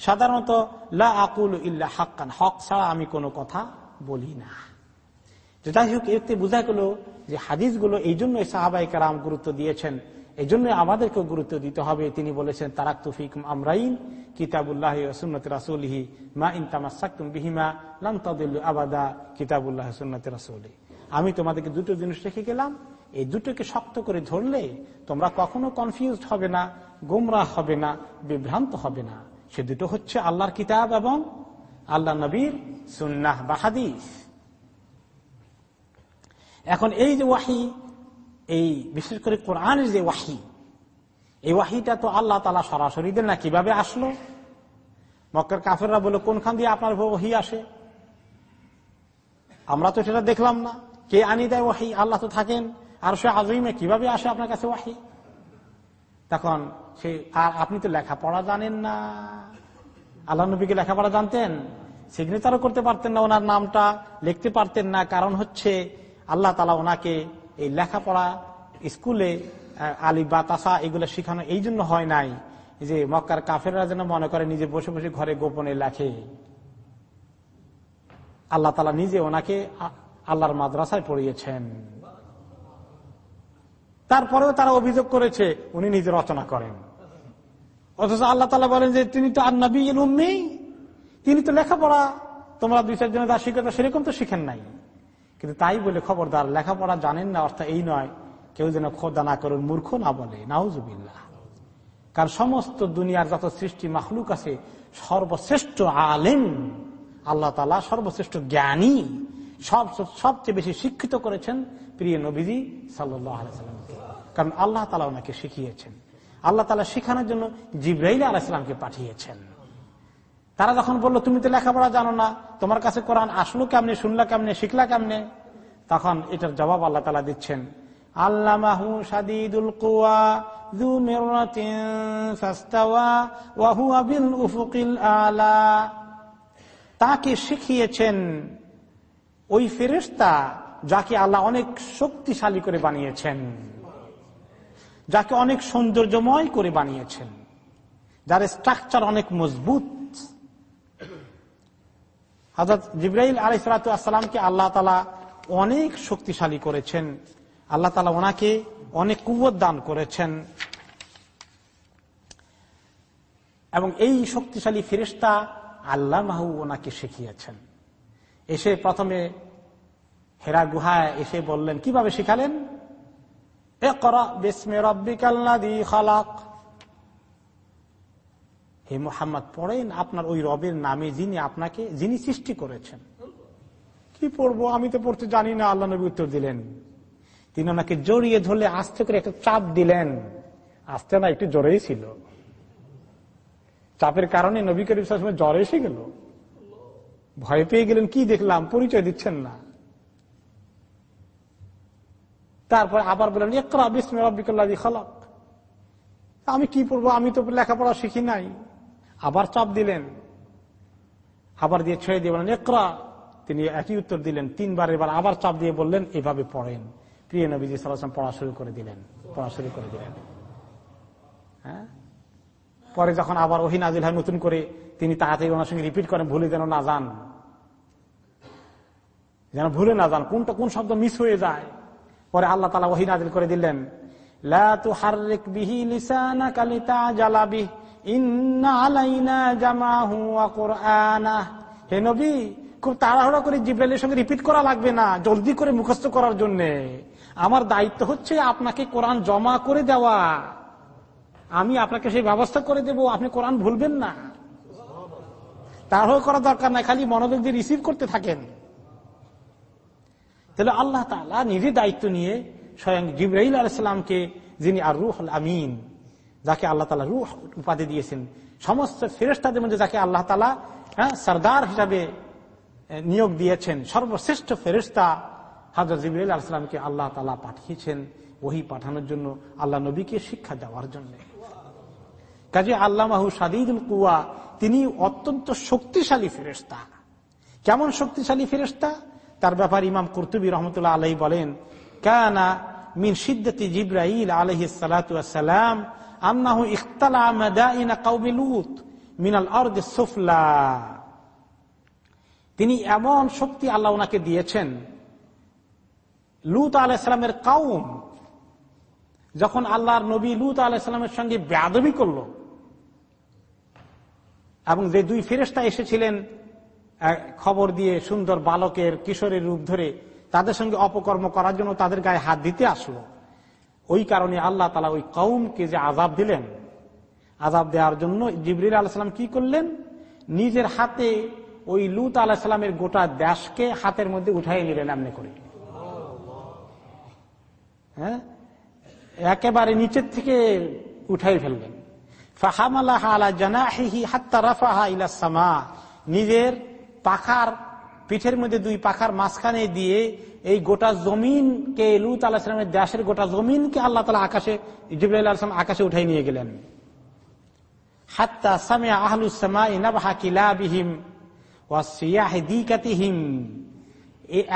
সাধারণত, লা আকুল ইল্লা হাক্কান, হক ছাড়া আমি কোনো কথা বলি না। যাই হোক এতে বোঝা গেল যে হাদিসগুলো এই জন্য সাহাবাই কারাম গুরুত্ব দিয়েছেন, এই জন্য আমাদেরকে গুরুত্ব দিতে হবে। তিনি বলেছেন তারাক তুফিক আমরাইন, কিতাবুল্লাহ সুন্নত রাসুলহি, মা ইন তামাসাকুম বিহিমা লাম তাদিল্লু আবাদা, কিতাবুল্লাহ সুন্নত রাসুলি। আমি তোমাদেরকে দুটো জিনিস রেখে গেলাম এই দুটোকে শক্ত করে ধরলে তোমরা কখনো কনফিউজ হবে না গোমরা হবে না, বিভ্রান্ত হবে না। সে দুটো হচ্ছে আল্লাহর কিতাব এবং আল্লাহ নবীর সুন্নাহ বা হাদিস। এখন এই যে ওয়াহি, এই বিশেষ করে কোরআনের যে ওয়াহি, এই ওয়াহিটা তো আল্লাহ তালা সরাসরি দেন না, কীভাবে আসলো? মক্কের কাফেররা বলে কোনখান দিয়ে আপনার ওহি আসে? আমরা তো সেটা দেখলাম না। কে আনি দেয় ওয়াহি? আল্লাহ তো থাকেন। আর সে আজইমে কীভাবে আসে আপনার কাছে ওয়াহি? তখন সে, আর আপনি তো লেখাপড়া জানেন না। আল্লাহ নবীকে লেখাপড়া জানতেন, সিগনেচারও করতে পারতেন না ওনার নামটা, লিখতে পারতেন না। কারণ হচ্ছে আল্লাহ তালা ওনাকে এই লেখাপড়া, স্কুলে আলী বা তাসা এগুলো শেখানো এই জন্য হয় নাই যে মক্কার কাফেররা যেন মনে করে নিজে বসে বসে ঘরে গোপনে লেখে। আল্লাহ তালা নিজে ওনাকে আল্লাহর মাদ্রাসায় পড়িয়েছেন। তারপরেও তারা অভিযোগ করেছে, উনি নিজে রচনা করেন। অথচ আল্লাহ তালা বলেন যে, তিনি তো আর নবী উম্মি। তিনি তো লেখাপড়া। তোমরা দুই চারজনের যা সেরকম তো শিখেন নাই। কিন্তু তাই বলে খবরদার, লেখাপড়া জানেন না, অর্থাৎ এই নয়, কেউ যেন খোদা না করুন, মূর্খ না বলে। নাউজুবিল্লাহ। কারণ সমস্ত দুনিয়ার যত সৃষ্টি মাহলুক আছে, সর্বশ্রেষ্ঠ আলেম, আল্লাহ তালা সর্বশ্রেষ্ঠ জ্ঞানী, সব, সবচেয়ে বেশি শিক্ষিত করেছেন প্রিয় নবীজি সাল্লামকে কারণ আল্লাহ তালা ওনাকে শিখিয়েছেন। আল্লাহ তালা শিখানোর জন্য জিব্রাইল আলাহিসামকে পাঠিয়েছেন। তারা যখন বলল, তুমি তো লেখাপড়া জানো না, তোমার কাছে কোরআন আসলো কেমনে, শুনলা কেমনে, শিখলা কেমনে? তখন এটার জবাব আল্লাহ তালা দিচ্ছেন আলা। তাকে শিখিয়েছেন ওই ফেরেশতা যাকে আল্লাহ অনেক শক্তিশালী করে বানিয়েছেন। যাকে অনেক সৌন্দর্যময় করে বানিয়েছেন, যার স্ট্রাকচার অনেক মজবুত। হাজরত জিব্রাইল আলী সালাতামকে আল্লাহ তালা অনেক শক্তিশালী করেছেন। আল্লাহ তালা ওনাকে অনেক কুবত দান করেছেন। এবং এই শক্তিশালী ফেরিস্তা আল্লাহ মাহু ওনাকে শিখিয়েছেন। এসে প্রথমে হেরা গুহায় এসে বললেন, কীভাবে শিখালেন এ করা বেসমে রব্বিকাল্লাদি খালাক হে মোহাম্মদ, পড়েন আপনার ওই রবের নামে যিনি আপনাকে, যিনি সৃষ্টি করেছেন। কি পড়ব? আমি তো পড়তে জানি না, আল্লাহ নবী উত্তর দিলেন। তিনি ওনাকে জড়িয়ে ধরলে, আস্তে করে একটা চাপ দিলেন। আস্তে না, একটু জ্বরেই ছিল। চাপের কারণে নবী করিম জ্বর এসে গেল। ভয় পেয়ে গেলেন, কি দেখলাম? পরিচয় দিচ্ছেন না। তারপর আবার বললেন একরা বিসমে রব্বিকাল্লাহ খালাক। আমি কি পড়ব আমি তো লেখাপড়া শিখি নাই। আবার চাপ দিলেন। আবার দিয়ে ছেড়ে দিয়ে বলেন একরা তিনি একই উত্তর দিলেন তিনবার। এবার আবার চাপ দিয়ে বললেন, এভাবে পড়েন। প্রিয় নবীজি সালাম পড়া শুরু করে দিলেন, পড়া শুরু করে দিলেন। হ্যাঁ? পরে যখন আবার ওহি নাজিল হয় নতুন করে, তিনি তাড়াতাড়ি ওনার সঙ্গে রিপিট করেন, ভুলে যেন না যান। যেন ভুলে না যান, কোনটা কোন শব্দ মিস হয়ে যায়। পরে আল্লাহ তালা ওহি নাজিল করে দিলেন হে নবী, খুব তাড়াহুড়া করে জিব্রাইলের সঙ্গে রিপিট করা লাগবে না, জলদি করে মুখস্থ করার জন্য। আমার দায়িত্ব হচ্ছে আপনাকে কোরআন জমা করে দেওয়া। আমি আপনাকে সেই ব্যবস্থা করে দেব, আপনি কোরআন ভুলবেন না। তাড়াহুড়ো করার দরকার নাই, খালি মনোযোগ দিয়ে রিসিভ করতে থাকেন। তাহলে আল্লাহ তালা নিজে দায়িত্ব নিয়ে স্বয়ং জিব্রাহিল আলাইসালামকে যিনি আর রুহ আমিন, যাকে আল্লাহ তালা রুহ উপাধি দিয়েছেন, সমস্ত ফেরেস্তাদের মধ্যে যাকে আল্লাহ তালা হ্যাঁ সর্দার হিসাবে নিয়োগ দিয়েছেন, সর্বশ্রেষ্ঠ ফেরেস্তা হাজর জিবুল আলাইসালামকে আল্লাহ তালা পাঠিয়েছেন, ওহি পাঠানোর জন্য আল্লাহ নবীকে শিক্ষা দেওয়ার জন্য। কাজে আল্লাহ সাদিদুল কুয়া তিনি অত্যন্ত শক্তিশালী ফেরেস্তা কেমন শক্তিশালী ফেরেস্তা তার ব্যাপার ইমাম কর্তুবী রহমতুল্লাহ আলহী বলেন, কানা মিন সিদ্দতি জিব্রাইল আলহি সালাম আন্নাহু ইখতালা লুত মিনাল আরদ সুফলা। তিনি এমন শক্তি আল্লাহ ওনাকে দিয়েছেন, লুত আলাইসালামের কাউম যখন আল্লাহর নবী লুত আলাইসাল্লামের সঙ্গে ব্যাদবি করল, এবং যে দুই ফেরেস্তা এসেছিলেন খবর দিয়ে সুন্দর বালকের কিশোরের রূপ ধরে তাদের সঙ্গে অপকর্ম করার জন্য তাদের গায়ে হাত দিতে আসলো। ওই কারণে আল্লাহ তালা ওই কৌমকে যে আজাব দিলেন আজাব দেওয়ার জন্য জিবরিল আলাহাম কি করলেন? নিজের হাতে ওই লুত আলাহিসাল্লামের গোটা দেশকে হাতের মধ্যে উঠাই নিলেন এমনি করে। হ্যাঁ? একেবারে নিচের থেকে উঠাই ফেললেন। নিজের পাখার পিঠের মধ্যে দুই পাখার মাঝখানে দিয়ে এই গোটা জমিনকে লুত আলাহিসামের দেশের গোটা জমিনকে আল্লাহ তালা আকাশে জিবুল আসলাম আকাশে উঠাই নিয়ে গেলেন। হাত্তা সামিয়া আহলুসামা ইনাবাহা কিলাবিহিম ওয়াসিয়াহিদিকাতিহিম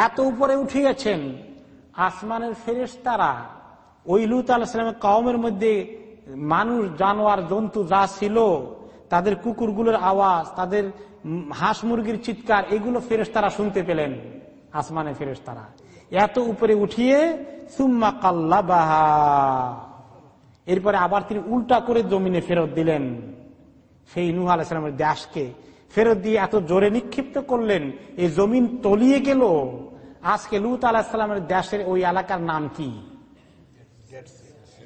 এত উপরে উঠে গেছেন আসমানের ফেরেস তারা ওই লুত আলাহিসামের কওমের মধ্যে মানুষ, জানোয়ার, জন্তু যা ছিল, তাদের কুকুরগুলোর আওয়াজ, তাদের হাঁস মুরগির চিৎকার, এগুলো ফেরেস তারা শুনতে পেলেন, আসমানে ফেরেস তারা এত উপরে উঠিয়ে, সুম্মা কাল্লা বাহা এরপরে আবার তিনি উল্টা করে জমিনে ফেরত দিলেন। সেই নুহ আলাইসালামের দেশকে ফেরত দিয়ে এত জোরে নিক্ষিপ্ত করলেন এই জমিন তলিয়ে গেল। আজকে লুত আলাহিসাল্লামের দেশের ওই এলাকার নাম কি?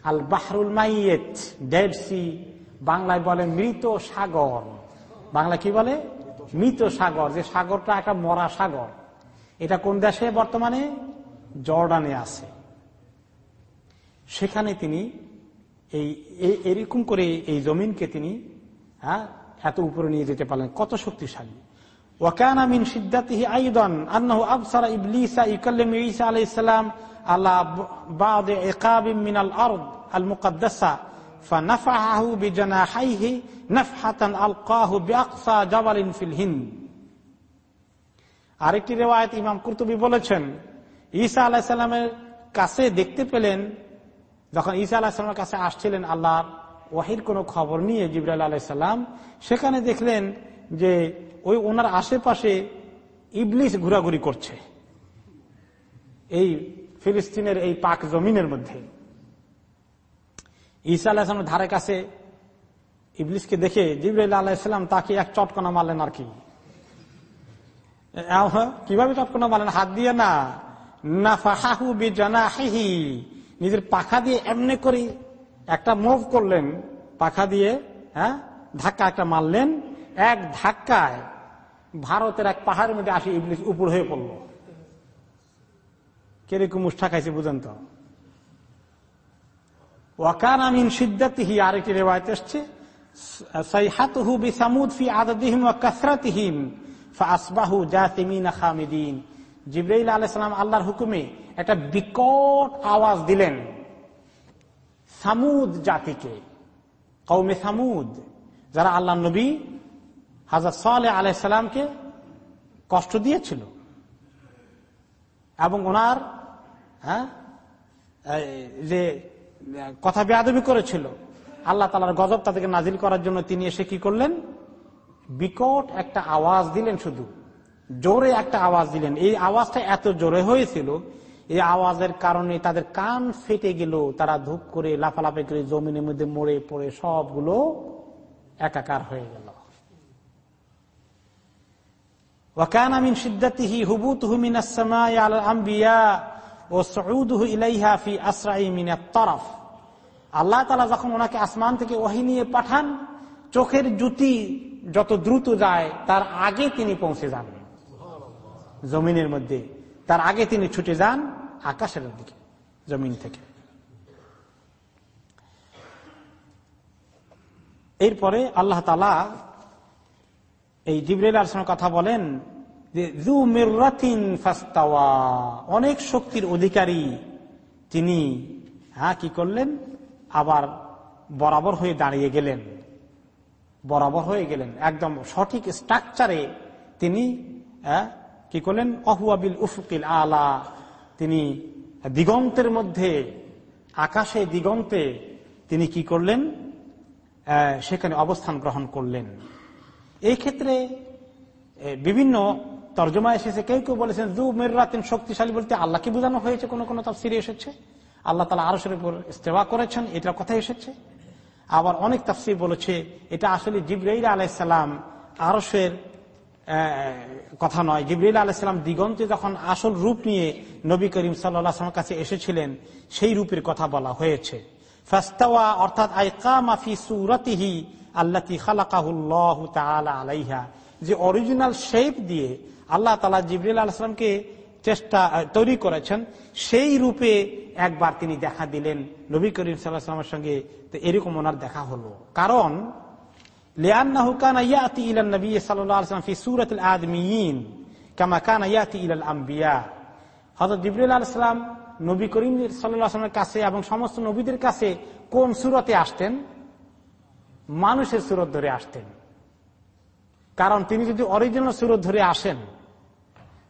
আল বাহরুল মাইয়েত, ডেড সি। বাংলায় বলে মৃত সাগর। বাংলা কি বলে? মৃত সাগর, যে সাগরটা একটা মরা সাগর। এটা কোন দেশে বর্তমানে? জর্ডানে আছে। সেখানে তিনি এই এরকম করে এই জমিনকে তিনি হ্যাঁ এত উপরে নিয়ে যেতে পারলেন। কত শক্তিশালী। ওয়াকানা ইবলিসা মিনাল আল আরেকটি রেওয়ায়ত ইমাম কুরতুবি বলেছেন, ঈসা আলাহ সাল্লামের কাছে দেখতে পেলেন, যখন ঈসা আলাহ সাল্লামের কাছে আসছিলেন আল্লাহ ওয়াহির কোন খবর নিয়ে জিবরাল আলাহ সাল্লাম সেখানে দেখলেন যে ওই ওনার আশেপাশে ইবলিস ঘোরাঘুরি করছে। এই ফিলিস্তিনের এই পাক জমিনের মধ্যে। ঈসা আলাহিসামের ধারে কাছে ইবলিসকে দেখে জিবরাল আলাহিসাল্লাম তাকে এক চটকনা মারলেন আর কি। কীভাবে চটকনা মারলেন? হাত দিয়ে না। নিজের পাখা দিয়ে এমনি করি একটা মুভ করলেন। পাখা দিয়ে হ্যাঁ ধাক্কা একটা মারলেন। এক ধাক্কায় ভারতের এক পাহাড়ের মধ্যে আসি ইবলিস, উপর হয়ে পড়ল। কীরকম মুষ্ঠা খাইছে বুঝেন তো? ওয়াকান আমিন সিদ্ধাতিহি আরেকটি রেওয়ায়ত এসছে। ওয়া আল্লাহর হুকুমে একটা বিকট আওয়াজ দিলেন, সামুদ জাতিকে কৌমে সামুদ, যারা আল্লাহ নবী হাজার সালে আলাইসালামকে কষ্ট দিয়েছিল। এবং ওনার হ্যাঁ যে কথা বেয়াদবি করেছিল। আল্লাহ তালার গজব তাদেরকে নাজিল করার জন্য তিনি এসে কি করলেন? বিকট একটা আওয়াজ দিলেন শুধু। জোরে একটা আওয়াজ দিলেন। এই আওয়াজটা এত জোরে হয়েছিল, এই আওয়াজের কারণে তাদের কান ফেটে গেল। তারা ধূপ করে লাফালাফি করে জমিনের মধ্যে মরে পড়ে সবগুলো একাকার হয়ে গেল। ওয়াকান আমিন সিদ্ধাতিহি হুবুত হুমিনা আম্বিয়া। ও সৌদুহ ইলাইহা ফি আসরাই মিনাত তরফ। আল্লাহ তালা যখন ওনাকে আসমান থেকে ওহি নিয়ে পাঠান, চোখের জুতি যত দ্রুত যায়, তার আগে তিনি পৌঁছে যান। জমিনের মধ্যে তার আগে তিনি ছুটে যান আকাশের দিকে, জমিন থেকে। এরপরে আল্লাহ তালা এই জিবরেল আলসানোর কথা বলেন যে জু ফাস্তাওয়া, অনেক শক্তির অধিকারী তিনি হ্যাঁ কি করলেন? আবার বরাবর হয়ে দাঁড়িয়ে গেলেন। বরাবর হয়ে গেলেন। একদম সঠিক স্ট্রাকচারে তিনি কি করলেন? অহুয়াবিল উফুকিল আলা, তিনি দিগন্তের মধ্যে, আকাশে দিগন্তে তিনি কি করলেন? সেখানে অবস্থান গ্রহণ করলেন। এই ক্ষেত্রে বিভিন্ন তর্জমা এসেছে, কেউ কেউ বলেছেন জু মেররাতিন শক্তিশালী বলতে আল্লাহকে বোঝানো হয়েছে, কোনো কোনো তাফসিরে এসেছে। আল্লাহ তালা আরসের উপর ইস্তেফা করেছেন, এটার কথা এসেছে। আবার অনেক তাফসির বলেছে, এটা আসলে জিব্রাইল আলাইসাল্লাম আরসের কথা নয়। জিবরিল আলাইসাল্লাম দিগন্তে যখন আসল রূপ নিয়ে নবী করিম সাল্লামের কাছে এসেছিলেন, সেই রূপের কথা বলা হয়েছে। ফাস্তাওয়া, অর্থাৎ আইকা মাফি সুরতিহি আল্লাতি খালাকাহুল্লাহ আলাইহা যে অরিজিনাল শেপ দিয়ে আল্লাহ তালা জিবরিল আলাইসালামকে চেষ্টা তৈরি করেছেন। সেই রূপে একবার তিনি দেখা দিলেন নবী করিম সাল্লাহামের সঙ্গে। তো এরকম ওনার দেখা হলো। কারণ নবী করিম কাছে এবং সমস্ত নবীদের কাছে কোন সুরতে আসতেন? মানুষের সুরত ধরে আসতেন। কারণ তিনি যদি অরিজিনাল সুরত ধরে আসেন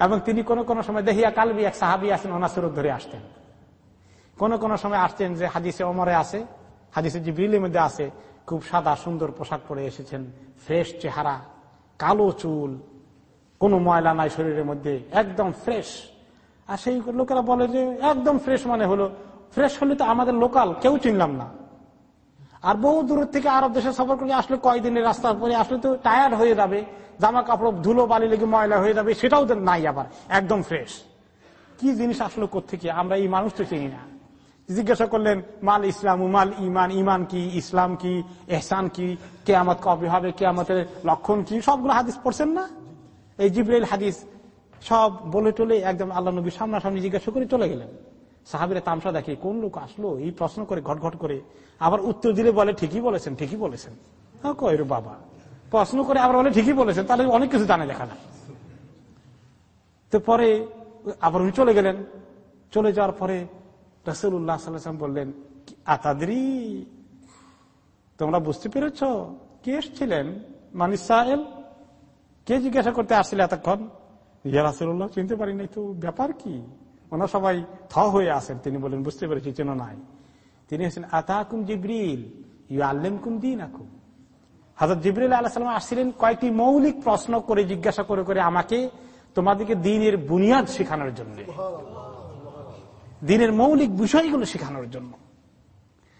এবং তিনি কোন কোন সময় দেহিয়া কালবি এক সাহাবি আছেন ওনার সুরত ধরে আসতেন। কোন কোন সময় আসতেন যে হাদিসে ওমরে আছে, হাদিসে জিবরিলের মধ্যে আছে, খুব সাদা সুন্দর পোশাক পরে এসেছেন, ফ্রেশ চেহারা, কালো চুল, কোনো ময়লা নাই শরীরের মধ্যে, একদম ফ্রেশ। আর সেই লোকেরা বলে যে একদম ফ্রেশ মানে হলো, ফ্রেশ হলে তো আমাদের লোকাল, কেউ চিনলাম না। আর বহু দূরের থেকে আরব দেশে সফর করে আসলে কয়দিনের রাস্তার পরে আসলে তো টায়ার্ড হয়ে যাবে। জামা কাপড়, ধুলো বালি লেগে ময়লা হয়ে যাবে, সেটাও নাই আবার, একদম ফ্রেশ কি জিনিস আসলে কোথেকে আমরা এই মানুষ তো চিনি না। জিজ্ঞাসা করলেন, মাল ইসলাম, মাল ইমান ইমান কি, ইসলাম কি, এহসান কি কে কেয়ামত কবে হবে কে কেয়ামতের লক্ষণ কি, সবগুলো হাদিস পড়ছেন না? এই জিব্রাইল হাদিস সব বলে টলে একদম আল্লাহ নবী সামনাসামনি জিজ্ঞাসা করে চলে গেলেন। সাহাবিরা তামসা দেখে, কোন লোক আসলো? এই প্রশ্ন করে ঘট ঘট করে, আবার উত্তর দিলে বলে, ঠিকই বলেছেন ঠিকই বলেছেন। বাবা? প্রশ্ন করে আবার বলে ঠিকই বলেছেন, তাহলে অনেক কিছু জানে দেখা না তো পরে আবার উনি চলে গেলেন। চলে যাওয়ার পরে রসুল্লাহ সাল্লাম বললেন আতাদি তোমরা বুঝতে পেরেছ? কে এসছিলেন? মানিস সাহেল কে জিজ্ঞাসা করতে আসছিল এতক্ষণ? ইয়া রাসুল্লাহ চিনতে পারি নাই তো, ব্যাপার কি? ওনার সবাই থ হয়ে আসেন তিনি বলেন বুঝতে পেরেছি, চেন নাই। তিনি হচ্ছেন, আতাকুম জিব্রিল ইউ আল্লেম কুম দিন আকুম হাজর জিবরিল আলাহাম আসছিলেন কয়েকটি মৌলিক প্রশ্ন করে, জিজ্ঞাসা করে করে আমাকে তোমাদেরকে দিনের বুনিয়াদ শেখানোর জন্য। দিনের মৌলিক বিষয়গুলো শেখানোর জন্য।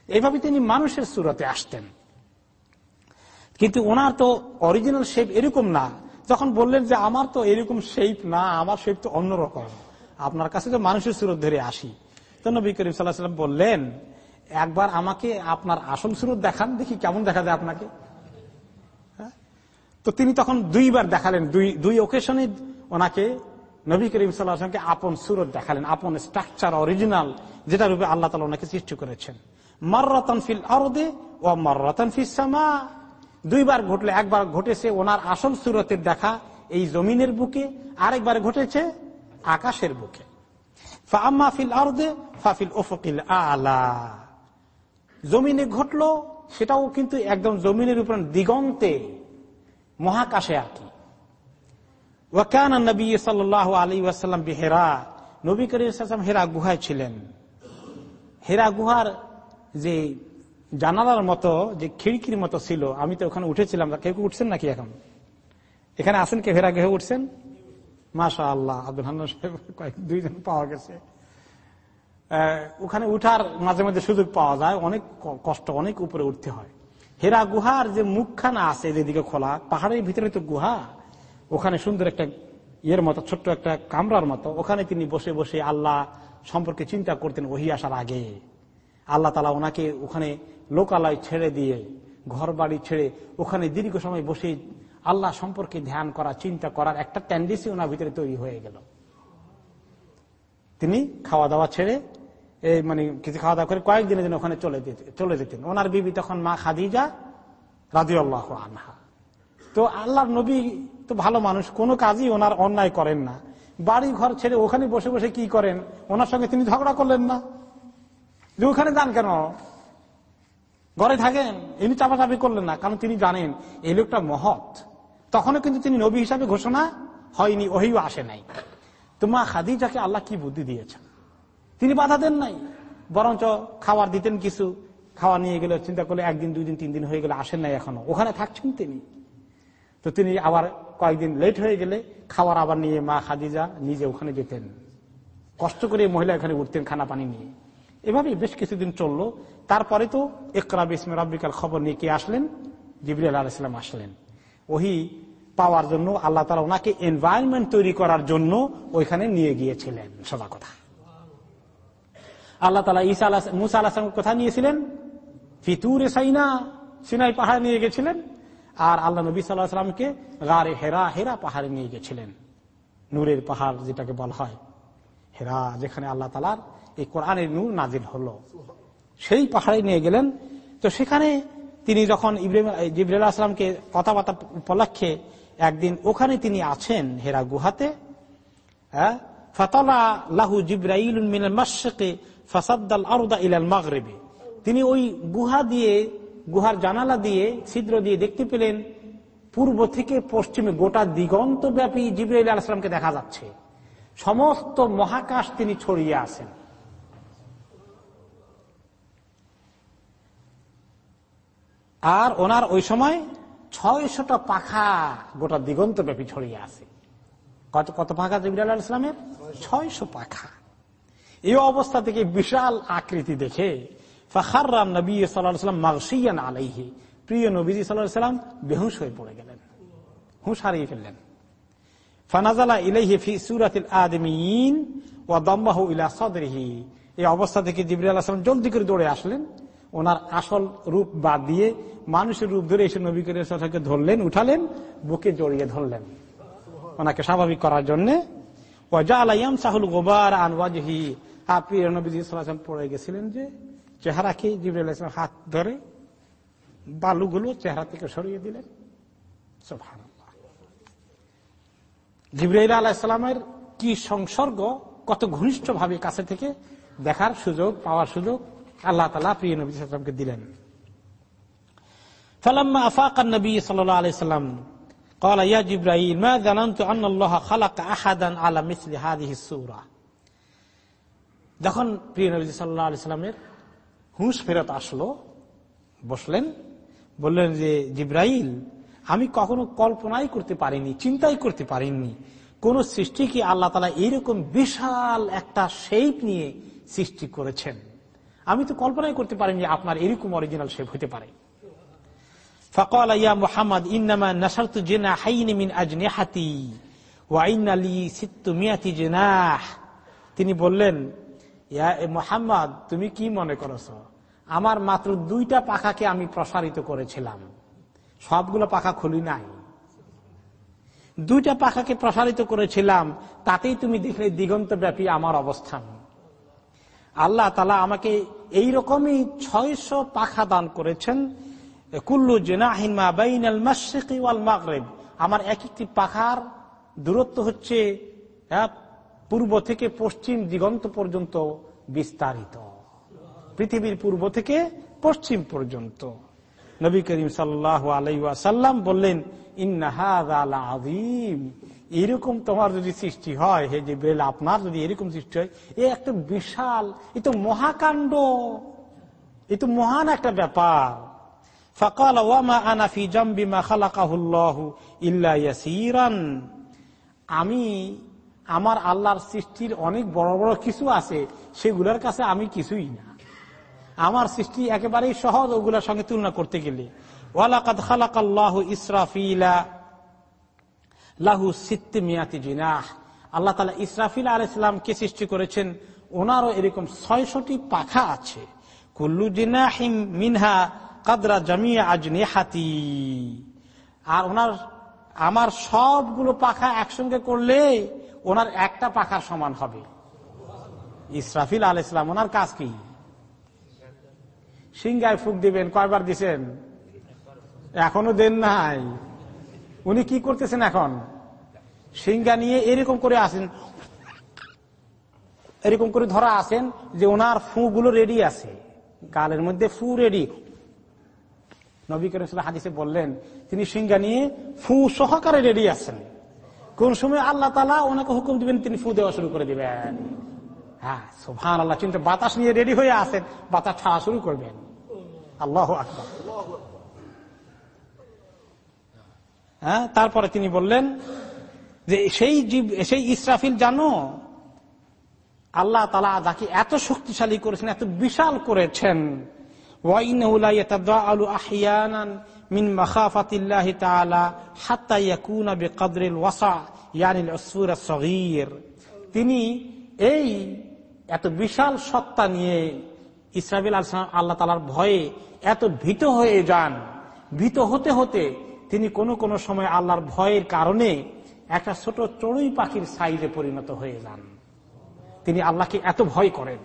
এইভাবে তিনি মানুষের সুরতে আসতেন। কিন্তু ওনার তো অরিজিনাল শেপ এরকম না। যখন বললেন যে, আমার তো এরকম শেপ না, আমার শেপ তো অন্যরকম আপনার কাছে তো মানুষের সুরত ধরে আসি। তো নবী করিম সাল্লাহ সাল্লাম বললেন, একবার আমাকে আপনার আসল সুরত দেখান, দেখি কেমন দেখা যায় আপনাকে? তো তিনি তখন দুইবার দেখালেন, দুই দুই ওকেশনে ওনাকে নবী করিম সাল্লাহামকে আপন সুরত দেখালেন, আপন স্ট্রাকচার অরিজিনাল যেটা রূপে আল্লাহ তালা ওনাকে সৃষ্টি করেছেন। মার্রাতন ফিল আরদে ও মার্রাতন ফিল সামা। দুইবার ঘটলে, একবার ঘটেছে ওনার আসল সুরতের দেখা এই জমিনের বুকে, আরেকবার ঘটেছে আকাশের বুকে। ফাম্মা ফিল আরদে ফাফিল আলা। জমিনে ঘটলো, সেটাও কিন্তু একদম জমিনের উপর দিগন্তে মহাকাশে আর কি। ওয়াকান নবী সাল্লাহ আলী ওয়াসাল্লাম হেরা নবী করিম হেরা গুহায় ছিলেন। হেরা গুহার যে জানালার মতো, যে খিড়কির মতো ছিল, আমি তো ওখানে উঠেছিলাম কেউ উঠছেন নাকি এখন? এখানে আসেন কে? হেরা গেহে উঠছেন? মাশা আল্লাহ আব্দুল হান্নান সাহেব, কয়েক, দুইজন পাওয়া গেছে। ওখানে উঠার মাঝে মাঝে সুযোগ পাওয়া যায়, অনেক কষ্ট, অনেক উপরে উঠতে হয়। হেরা গুহার যে মুখখানা আছে যেদিকে খোলা, পাহাড়ের ভিতরে তো গুহা। ওখানে সুন্দর একটা ইয়ের মতো, ছোট্ট একটা কামরার মতো। ওখানে তিনি বসে বসে আল্লাহ সম্পর্কে চিন্তা করতেন ওহি আসার আগে। আল্লাহ তালা ওনাকে ওখানে লোকালয় ছেড়ে দিয়ে ঘর বাড়ি ছেড়ে ওখানে দীর্ঘ সময় বসে আল্লাহ সম্পর্কে ধ্যান করা, চিন্তা করার একটা টেন্ডেন্সি ওনার ভিতরে তৈরি হয়ে গেল। তিনি খাওয়া দাওয়া ছেড়ে এই মানে কিছু খাওয়া দাওয়া করে কয়েকদিনের জন্য ওখানে চলে চলে যেতেন। ওনার বিবি তখন মা খাদিজা রাজি আল্লাহ আনহা। তো আল্লাহর নবী তো ভালো মানুষ, কোনো কাজই ওনার অন্যায় করেন না। বাড়ি ঘর ছেড়ে ওখানে বসে বসে কি করেন? ওনার সঙ্গে তিনি ঝগড়া করলেন না। যে ওখানে যান কেন? ঘরে থাকেন, ইনি চাপাচাপি করলেন না, কারণ তিনি জানেন, এই লোকটা মহৎ। তখনও কিন্তু তিনি নবী হিসাবে ঘোষণা হয়নি, ওহিও আসে নাই। তো মা খাদিজাকে আল্লাহ কি বুদ্ধি দিয়েছেন? তিনি বাধা দেন নাই। বরঞ্চ খাবার দিতেন কিছু, খাওয়া নিয়ে গেলে চিন্তা করলে একদিন দুই দিন তিন দিন হয়ে গেলে আসেন নাই এখনও। ওখানে থাকছেন তিনি। তো তিনি আবার কয়েকদিন লেট হয়ে গেলে খাবার আবার নিয়ে মা খাদিজা নিজে ওখানে যেতেন। কষ্ট করে মহিলা এখানে উঠতেন খানা পানি নিয়ে। এভাবে বেশ কিছুদিন চলল। তারপরে তো একরা বিসমে রব্বিকার খবর নিয়ে কে আসলেন? জিবরি আলাহিসাম আসলেন। ওহি পাওয়ার জন্য আল্লাহ তালা ওনাকে এনভায়রনমেন্ট তৈরি করার জন্য ওইখানে নিয়ে গিয়েছিলেন। সদা কথা। আল্লাহ তালা ইসা আল্লাহ মুসা আল্লাহ কোথায় নিয়েছিলেন ফিতুরে সাইনা, সিনাই পাহাড়ে নিয়ে গেছিলেন। আর আল্লাহ নবী সাল্লাহ সাল্লামকে গারে হেরা হেরা পাহাড়ে নিয়ে গেছিলেন। নূরের পাহাড় যেটাকে বলা হয়। হেরা, যেখানে আল্লাহ তালার এই কোরআনের নূর নাজিল হলো। সেই পাহাড়ে নিয়ে গেলেন। তো সেখানে তিনি যখন ইব্রাহিম জিবরুল্লাহ আসলামকে কথাবার্তা উপলক্ষে একদিন ওখানে তিনি আছেন হেরা গুহাতে হ্যাঁ? ফতলা লাহু জিব্রাইল মিনাল মাসকে ফাসাদ্দাল আরদা ইলাল মাগরিবে। তিনি ওই গুহা দিয়ে, গুহার জানালা দিয়ে, ছিদ্র দিয়ে দেখতে পেলেন, পূর্ব থেকে পশ্চিমে গোটা দিগন্ত ব্যাপী জিব্রাইল আলাইসলামকে দেখা যাচ্ছে। সমস্ত মহাকাশ তিনি ছড়িয়ে আছেন। আর ওনার ওই সময় ছয়শটা পাখা গোটা দিগন্ত ব্যাপী ছড়িয়ে আছে। কত কত পাখা জিবরাল ইসলামের ছয়শো পাখা। এই অবস্থা থেকে বিশাল আকৃতি দেখে ফাখারাম নবী সাল্লাম মাগসিয়ান আলাইহি। প্রিয় নবীজি সাল্লাম বেহুশ হয়ে পড়ে গেলেন। হুঁশ হারিয়ে ফেললেন। ফানাজালা ইলাইহি এই অবস্থা থেকে করে দৌড়ে আসলেন। ওনার আসল রূপ বাদ দিয়ে মানুষের রূপ ধরে এসে নবী করিমকে ধরলেন, উঠালেন, বুকে জড়িয়ে ধরলেন। ওনাকে স্বাভাবিক করার জন্য সাহুল আপনি নবীজি সাল্লাম পড়ে গেছিলেন যে চেহারাকে জিবরুল ইসলাম হাত ধরে বালুগুলো চেহারা থেকে সরিয়ে দিলেন জিবরাইল আলাহিসাল্লামের কি সংসর্গ কত ঘনিষ্ঠ ভাবে কাছে থেকে দেখার সুযোগ পাওয়ার সুযোগ আল্লাহ তালা প্রিয় নবী সাল্লামকে দিলেন فلما أفاق النبي صلى الله عليه وسلم قال يا جبرائيل ما ظننت أن الله خلق أحدا على مثل هذه السورة যখন প্রিয় নবী সাল্লাহ সাল্লামের হুঁশ ফেরত আসলো, বসলেন, বললেন যে, জিব্রাইল, আমি কখনো কল্পনাই করতে পারিনি, চিন্তাই করতে পারিনি। কোন সৃষ্টিকে আল্লাহ তালা এইরকম বিশাল একটা শেপ নিয়ে সৃষ্টি করেছেন। আমি তো কল্পনাই করতে পারিনি আপনার এরকম অরিজিনাল শেপ হতে পারে। মোহাম্মদ নাসারতু ওয়াইন তিনি বললেন ইয়া মোহাম্মদ, তুমি কি মনে করেছ? আমার মাত্র দুইটা পাখাকে আমি প্রসারিত করেছিলাম। সবগুলো পাখা খুলি নাই। দুইটা পাখাকে প্রসারিত করেছিলাম, তাতেই তুমি দেখলে দিগন্ত ব্যাপী আমার অবস্থান। আল্লাহ তালা আমাকে এই রকমই ছয়শো পাখা দান করেছেন। কুল্লু মাসিকি ওয়াল মাগরেব। আমার এক একটি পাখার দূরত্ব হচ্ছে পূর্ব থেকে পশ্চিম দিগন্ত পর্যন্ত বিস্তারিত। পৃথিবীর পূর্ব থেকে পশ্চিম পর্যন্ত। নবী করিম আলাইসাল্লাম বললেন ইন্নাহাদিম এরকম তোমার যদি সৃষ্টি হয়, হে যে বেল আপনার যদি এরকম সৃষ্টি হয়, এ একটা বিশাল, এ তো মহাকাণ্ড, এ তো মহান একটা ব্যাপার। ফকাল ওয়ামা আনাফি জম্বিমা খালাকাহুল্লাহ ইল্লা ইয়াসিরান। আমি আমার আল্লাহর সৃষ্টির অনেক বড় বড় কিছু আছে, সেগুলোর কাছে আমি কিছুই না। আমার সৃষ্টি একেবারেই সহজ, ওগুলোর সঙ্গে তুলনা করতে গেলে। ওয়ালাকাদ খালাকাল্লাহ ইসরাফিলা লাহু সিত্তি মিয়াতি জিনাহ। আল্লাহ তালা ইসরাফিল আল ইসলামকে সৃষ্টি করেছেন? ওনারও এরকম ছয়শটি পাখা আছে। কুল্লু জিনাহিম মিনহা কাদরা জামিয়া আজ হাতি আর ওনার, আমার সবগুলো পাখা একসঙ্গে করলে ওনার একটা পাখার সমান হবে। ইসরাফিল আল ইসলাম ওনার কাজ কি? সিংগায় ফুক দিবেন, কয়বার দিছেন? এখনও দেন নাই। উনি কি করতেছেন এখন? সিংহা নিয়ে এরকম করে আসেন, এরকম করে ধরা আছেন যে ওনার ফু গুলো রেডি আছে। গালের মধ্যে ফু রেডি নবী করিম হাদিসে বললেন, তিনি সিঙ্গা নিয়ে ফু সহকারে রেডি আছেন। কোন সময় আল্লাহ তালা ওনাকে হুকুম দিবেন, তিনি ফু দেওয়া শুরু করে দিবেন। হ্যাঁ সোভান আল্লাহ কিন্তু বাতাস নিয়ে রেডি হয়ে আছেন, বাতাস ছাড়া শুরু করবেন। আল্লাহ আকবর। হ্যাঁ তারপরে তিনি বললেন যে, সেই জীব, সেই ইসরাফিল জানো, আল্লাহ তালা যাকে এত শক্তিশালী করেছেন, এত বিশাল করেছেন মিন মখাফাতিল্লাহ তাআলা হাত্তা ইয়াকুনা বিকদরিল ওয়াসা ইয়ানিল আসফুর সগীর। তিনি এই এত বিশাল সত্তা নিয়ে ইসরাবিল আল্লাহ তালার ভয়ে এত ভীত হয়ে যান। ভীত হতে হতে তিনি কোন কোন সময় আল্লাহর ভয়ের কারণে একটা ছোট চড়ুই পাখির সাইজে পরিণত হয়ে যান। তিনি আল্লাহকে এত ভয় করেন।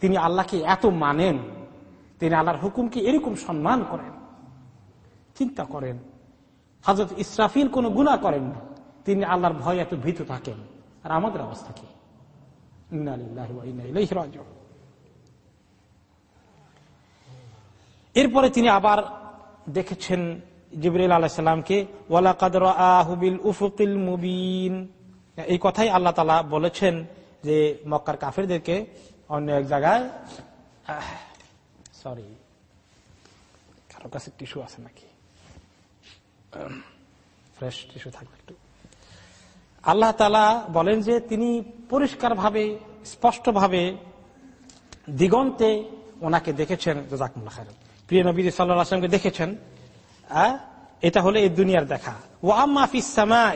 তিনি আল্লাহকে এত মানেন। তিনি আল্লাহর হুকুমকে এরকম সম্মান করেন। চিন্তা করেন। হজরত ইসরাফিল কোন গুণা করেন না। তিনি আল্লাহর ভয় এত ভীত থাকেন। আর আমাদের অবস্থা কি? এরপরে তিনি আবার দেখেছেন জিবরিল আলাহিসাল্লামকে ওয়ালা কাদর আহবিল উফুকিল মুবিন। এই কথাই আল্লাহ তালা বলেছেন যে, মক্কার কাফেরদেরকে অন্য এক জায়গায় সরি কারও কাছে টিস্যু আছে নাকি? ফ্রেশ টিস্যু থাকবে একটু। আল্লাহ তালা বলেন যে তিনি পরিষ্কারভাবে, স্পষ্টভাবে দিগন্তে ওনাকে দেখেছেন। প্রিয় নবী সাল্লাহ আসলামকে দেখেছেন। এটা হলে এই দুনিয়ার দেখা। ও আম্মাফিসামা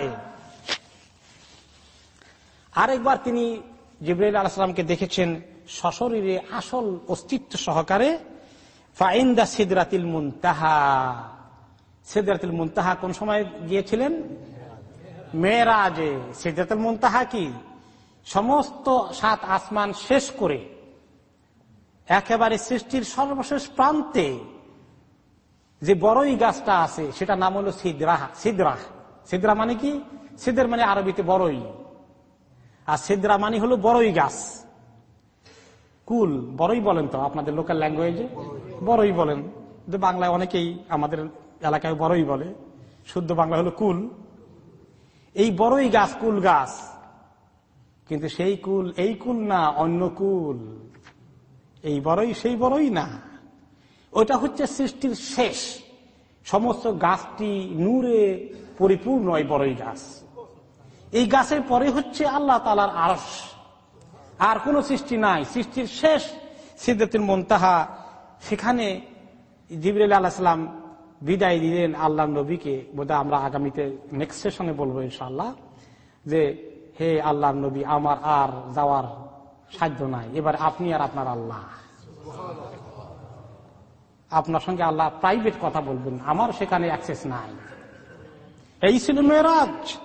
আরেকবার তিনি জিব্রাইল আলাহামকে দেখেছেন সশরীরে আসল অস্তিত্ব সহকারে। ফাইন্দা সিদরাতিল মুনতাহা। সিদরাতিল মুনতাহা কোন সময় গিয়েছিলেন? মেয়েরাজে। সিদরাতুল মুনতাহা কি? সমস্ত সাত আসমান শেষ করে, একেবারে সৃষ্টির সর্বশেষ প্রান্তে যে বড়ই গাছটা আছে সেটা নাম হলো সিদ্রাহ সিদ্রাহ। সিদ্রা মানে কি? সিদ্রের মানে আরবিতে বড়ই। আর সিদ্রা মানে হলো বড়ই গাছ। কুল, বড়ই বলেন তো আপনাদের লোকাল ল্যাঙ্গুয়েজে বড়ই বলেন। বাংলায় অনেকেই আমাদের এলাকায় বড়ই বলে, শুদ্ধ বাংলা হলো কুল। এই বড়ই গাছ কুল গাছ, কিন্তু সেই কুল, এই কুল না, অন্য কুল। এই বড়ই, সেই বড়ই না। ওটা হচ্ছে সৃষ্টির শেষ। সমস্ত গাছটি নূরে পরিপূর্ণ এই বড়ই গাছ। এই গাছের পরে হচ্ছে আল্লাহ তালার আরস আর কোন সৃষ্টি নাই। সৃষ্টির শেষ সিদ্ধাতুল মন্তাহা। সেখানে জিবরুল আল্লাহাম বিদায় দিলেন আল্লাহ নবীকে। বোধহয় আমরা আগামীতে নেক্সট সেশনে বলব ইনশাল্লাহ যে, হে আল্লাহ নবী, আমার আর যাওয়ার সাধ্য নাই। এবার আপনি আর আপনার আল্লাহ। আপনার সঙ্গে আল্লাহ প্রাইভেট কথা বলবেন, আমার সেখানে অ্যাক্সেস নাই। এই ছিল মেয়েরাজ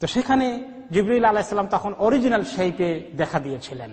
তো সেখানে জিবরুল আলাহিসাম তখন অরিজিনাল শেপে দেখা দিয়েছিলেন।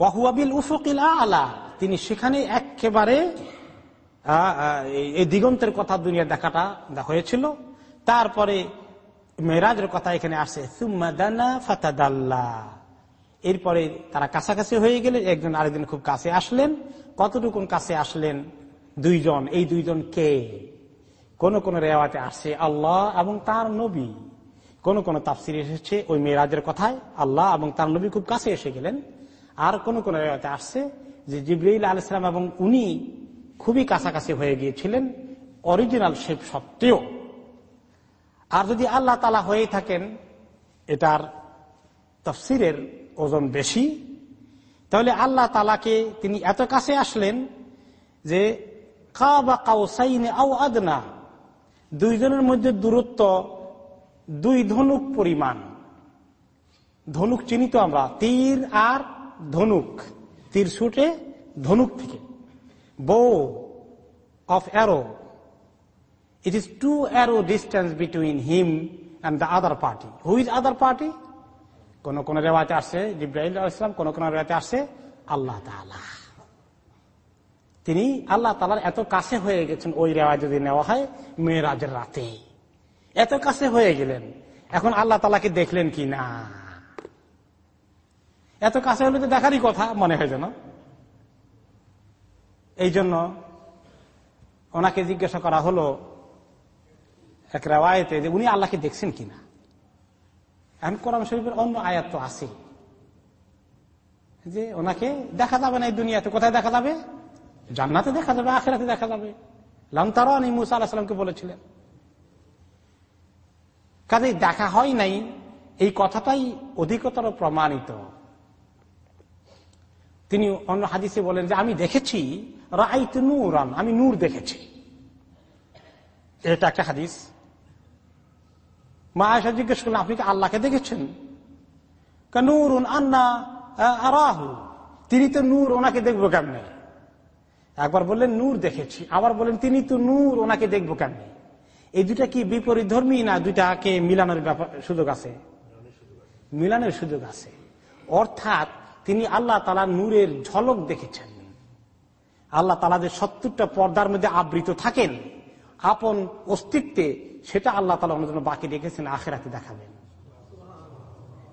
ওয়াহুয়াবিল উফকিল আলা। তিনি সেখানে একেবারে এই দিগন্তের কথা দুনিয়া দেখাটা হয়েছিল। তারপরে মেরাজের কথা এখানে আসে এরপরে তারা কাছাকাছি হয়ে গেলে একজন আরেকদিন খুব কাছে আসলেন। কতটুকুন কাছে আসলেন? দুইজন। এই দুইজন কে? কোন কোন রেওয়াতে আসছে আল্লাহ এবং তার নবী। কোন কোন তাফসির এসেছে ওই মেয়েরাজের কথায়, আল্লাহ এবং তার নবী খুব কাছে এসে গেলেন। আর কোন কোন রেওয়াতে আসছে যে জিব্রাইল আলাইসালাম এবং উনি খুবই কাছাকাছি হয়ে গিয়েছিলেন অরিজিনাল শেপ সত্ত্বেও। আর যদি আল্লাহ তালা হয়ে থাকেন, এটার তফসিরের ওজন বেশি, তাহলে আল্লাহ তালাকে তিনি এত কাছে আসলেন যে কা বা কাউসাইনে আও আদনা, দুইজনের মধ্যে দূরত্ব দুই ধনুক পরিমাণ। ধনুক চিনিত আমরা, তীর আর ধনুক, তীর ছুটে ধনুক থেকে। Bow of arrow it is two arrow distance between him and the other party who is other party কোন কোন রেওয়াতে আসছে জিব্রাহিল ইসলাম কোন কোন রেওয়াতে আসছে আল্লাহ তালা তিনি আল্লাহ তালার এত কাছে হয়ে গেছেন ওই রেওয়া যদি নেওয়া হয় মেয়েরাজের রাতে। এত কাছে হয়ে গেলেন। এখন আল্লাহ তালাকে দেখলেন কি? না। এত কাছে হলে তো দেখারই কথা, মনে হয় যেন। এই জন্য ওনাকে জিজ্ঞাসা করা হলো এক রেওয়ায়তে যে উনি আল্লাহকে দেখছেন কিনা। এখন কোরআন শরীফের অন্য আয়াত তো আছে। যে ওনাকে দেখা যাবে না এই দুনিয়াতে, কোথায় দেখা যাবে? জান্নাতে দেখা যাবে, আখেরাতে দেখা যাবে। লামতারানি মুসা আল্লাহ সাল্লামকে বলেছিলেন। কাজে দেখা হয় নাই, এই কথাটাই অধিকতর প্রমাণিত। তিনি অন্য হাদিসে বলেন যে, আমি দেখেছি রাইত নূরান, আমি নূর দেখেছি। এটা একটা হাদিস। মা আয়সা জিজ্ঞেস করলেন, আপনি কি আল্লাহকে দেখেছেন? নূর আন্না আরাহু। তিনি তো নূর ওনাকে দেখব কেমনে? একবার বললেন, নূর দেখেছি। আবার বলেন তিনি তো নূর ওনাকে দেখব কেমনে? এই দুটা কি বিপরীত ধর্মী না দুইটাকে মিলানোর ব্যাপার, সুযোগ আছে? মিলানোর সুযোগ আছে। অর্থাৎ তিনি আল্লাহ তালা নূরের ঝলক দেখেছেন। আল্লাহ তালা যে সত্তরটা পর্দার মধ্যে আবৃত থাকেন, আপন অস্তিত্বে সেটা আল্লাহ তালা অন্য জন্য বাকি রেখেছেন, আখেরাতে দেখাবেন।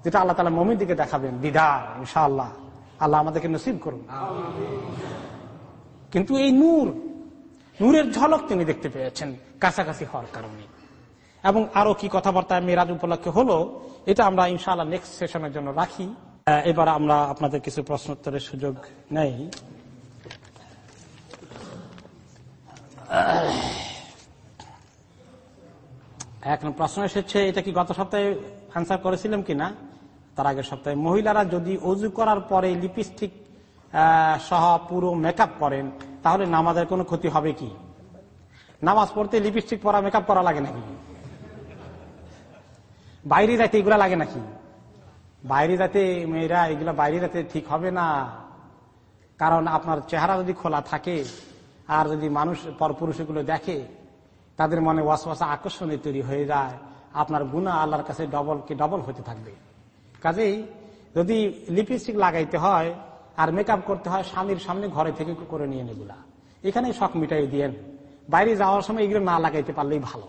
যেটা আল্লাহ তালা মমির দিকে দেখাবেন, দিদার, ইনশাআল্লাহ। আল্লাহ আমাদেরকে নসিব করুন। কিন্তু এই নূর, নূরের ঝলক তিনি দেখতে পেয়েছেন, কাছাকাছি হওয়ার কারণে। এবং আরও কি কথাবার্তা মেয়েরাজ উপলক্ষে হলো, এটা আমরা ইনশাআল্লাহ নেক্সট সেশনের জন্য রাখি। এবার আমরা আপনাদের কিছু প্রশ্নোত্তরের সুযোগ নেই। এখন প্রশ্ন এসেছে, এটা কি গত সপ্তাহে আনসার করেছিলাম কিনা? তার আগের সপ্তাহে। মহিলারা যদি অজু করার পরে লিপস্টিক সহ পুরো মেকআপ করেন, তাহলে নামাজের কোনো ক্ষতি হবে কি? নামাজ পড়তে লিপস্টিক পরা মেকআপ করা লাগে নাকি? বাইরে যাইতে এগুলা লাগে নাকি? বাইরে যাতে মেয়েরা এগুলো বাইরে যাতে ঠিক হবে না। কারণ আপনার চেহারা যদি খোলা থাকে আর যদি মানুষ পরপুরুষ এগুলো দেখে তাদের মনে ওয়াসওয়াসা আকর্ষণীয় তৈরি হয়ে যায়। আপনার গুণা আল্লাহর কাছে ডবল কে ডবল হতে থাকবে। কাজেই যদি লিপস্টিক লাগাইতে হয় আর মেকআপ করতে হয় স্বামীর সামনে ঘরে থেকে করে নিয়ে এগুলা। এখানে শখ মিটাই দিয়েন। বাইরে যাওয়ার সময় এগুলো না লাগাইতে পারলেই ভালো।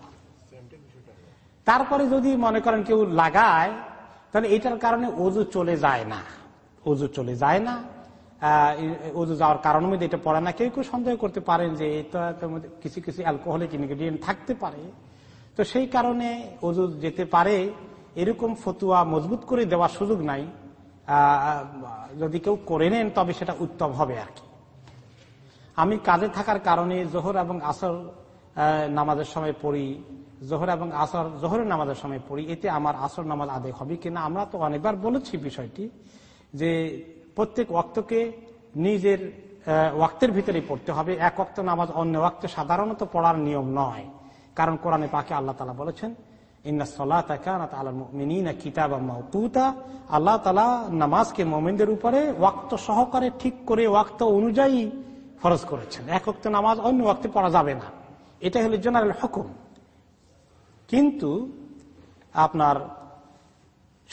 তারপরে যদি মনে করেন কেউ লাগায় তাহলে এটার কারণে অজু চলে যায় না। অজু চলে যায় না। অজু যাওয়ার কারণ মধ্যে এটা পড়ে না। কেউ কেউ সন্দেহ করতে পারেন যে এটা কিছু কিছু অ্যালকোহলিক ইনগ্রেডিয়েন্ট থাকতে পারে। তো সেই কারণে অজু যেতে পারে। এরকম ফতুয়া মজবুত করে দেওয়ার সুযোগ নাই। যদি কেউ করে নেন, তবে সেটা উত্তম হবে আর কি। আমি কাজে থাকার কারণে জোহর এবং আসর নামাজের সময় পড়ি। জোহর এবং আসর, জোহরের নামাজের সময় পড়ি, এতে আমার আসর নামাজ আদায় হবে কিনা আমরা তো অনেকবার বলেছি বিষয়টি, যে প্রত্যেক ওয়াক্তকে নিজের ওয়াক্তের ভিতরে পড়তে হবে। এক ওয়াক্ত নামাজ অন্য ওয়াক্তে সাধারণত পড়ার নিয়ম নয়। কারণ কোরআনে পাকে আল্লাহ তালা বলেছেন আল্লাহ তালা নামাজকে মোমেনদের উপরে ওয়াক্ত সহকারে ঠিক করে ওয়াক্ত অনুযায়ী ফরজ করেছেন। এক ওক্ত নামাজ অন্য ওয়াক্তে পড়া যাবে না। এটা হলো জেনারেল হুকুম। কিন্তু আপনার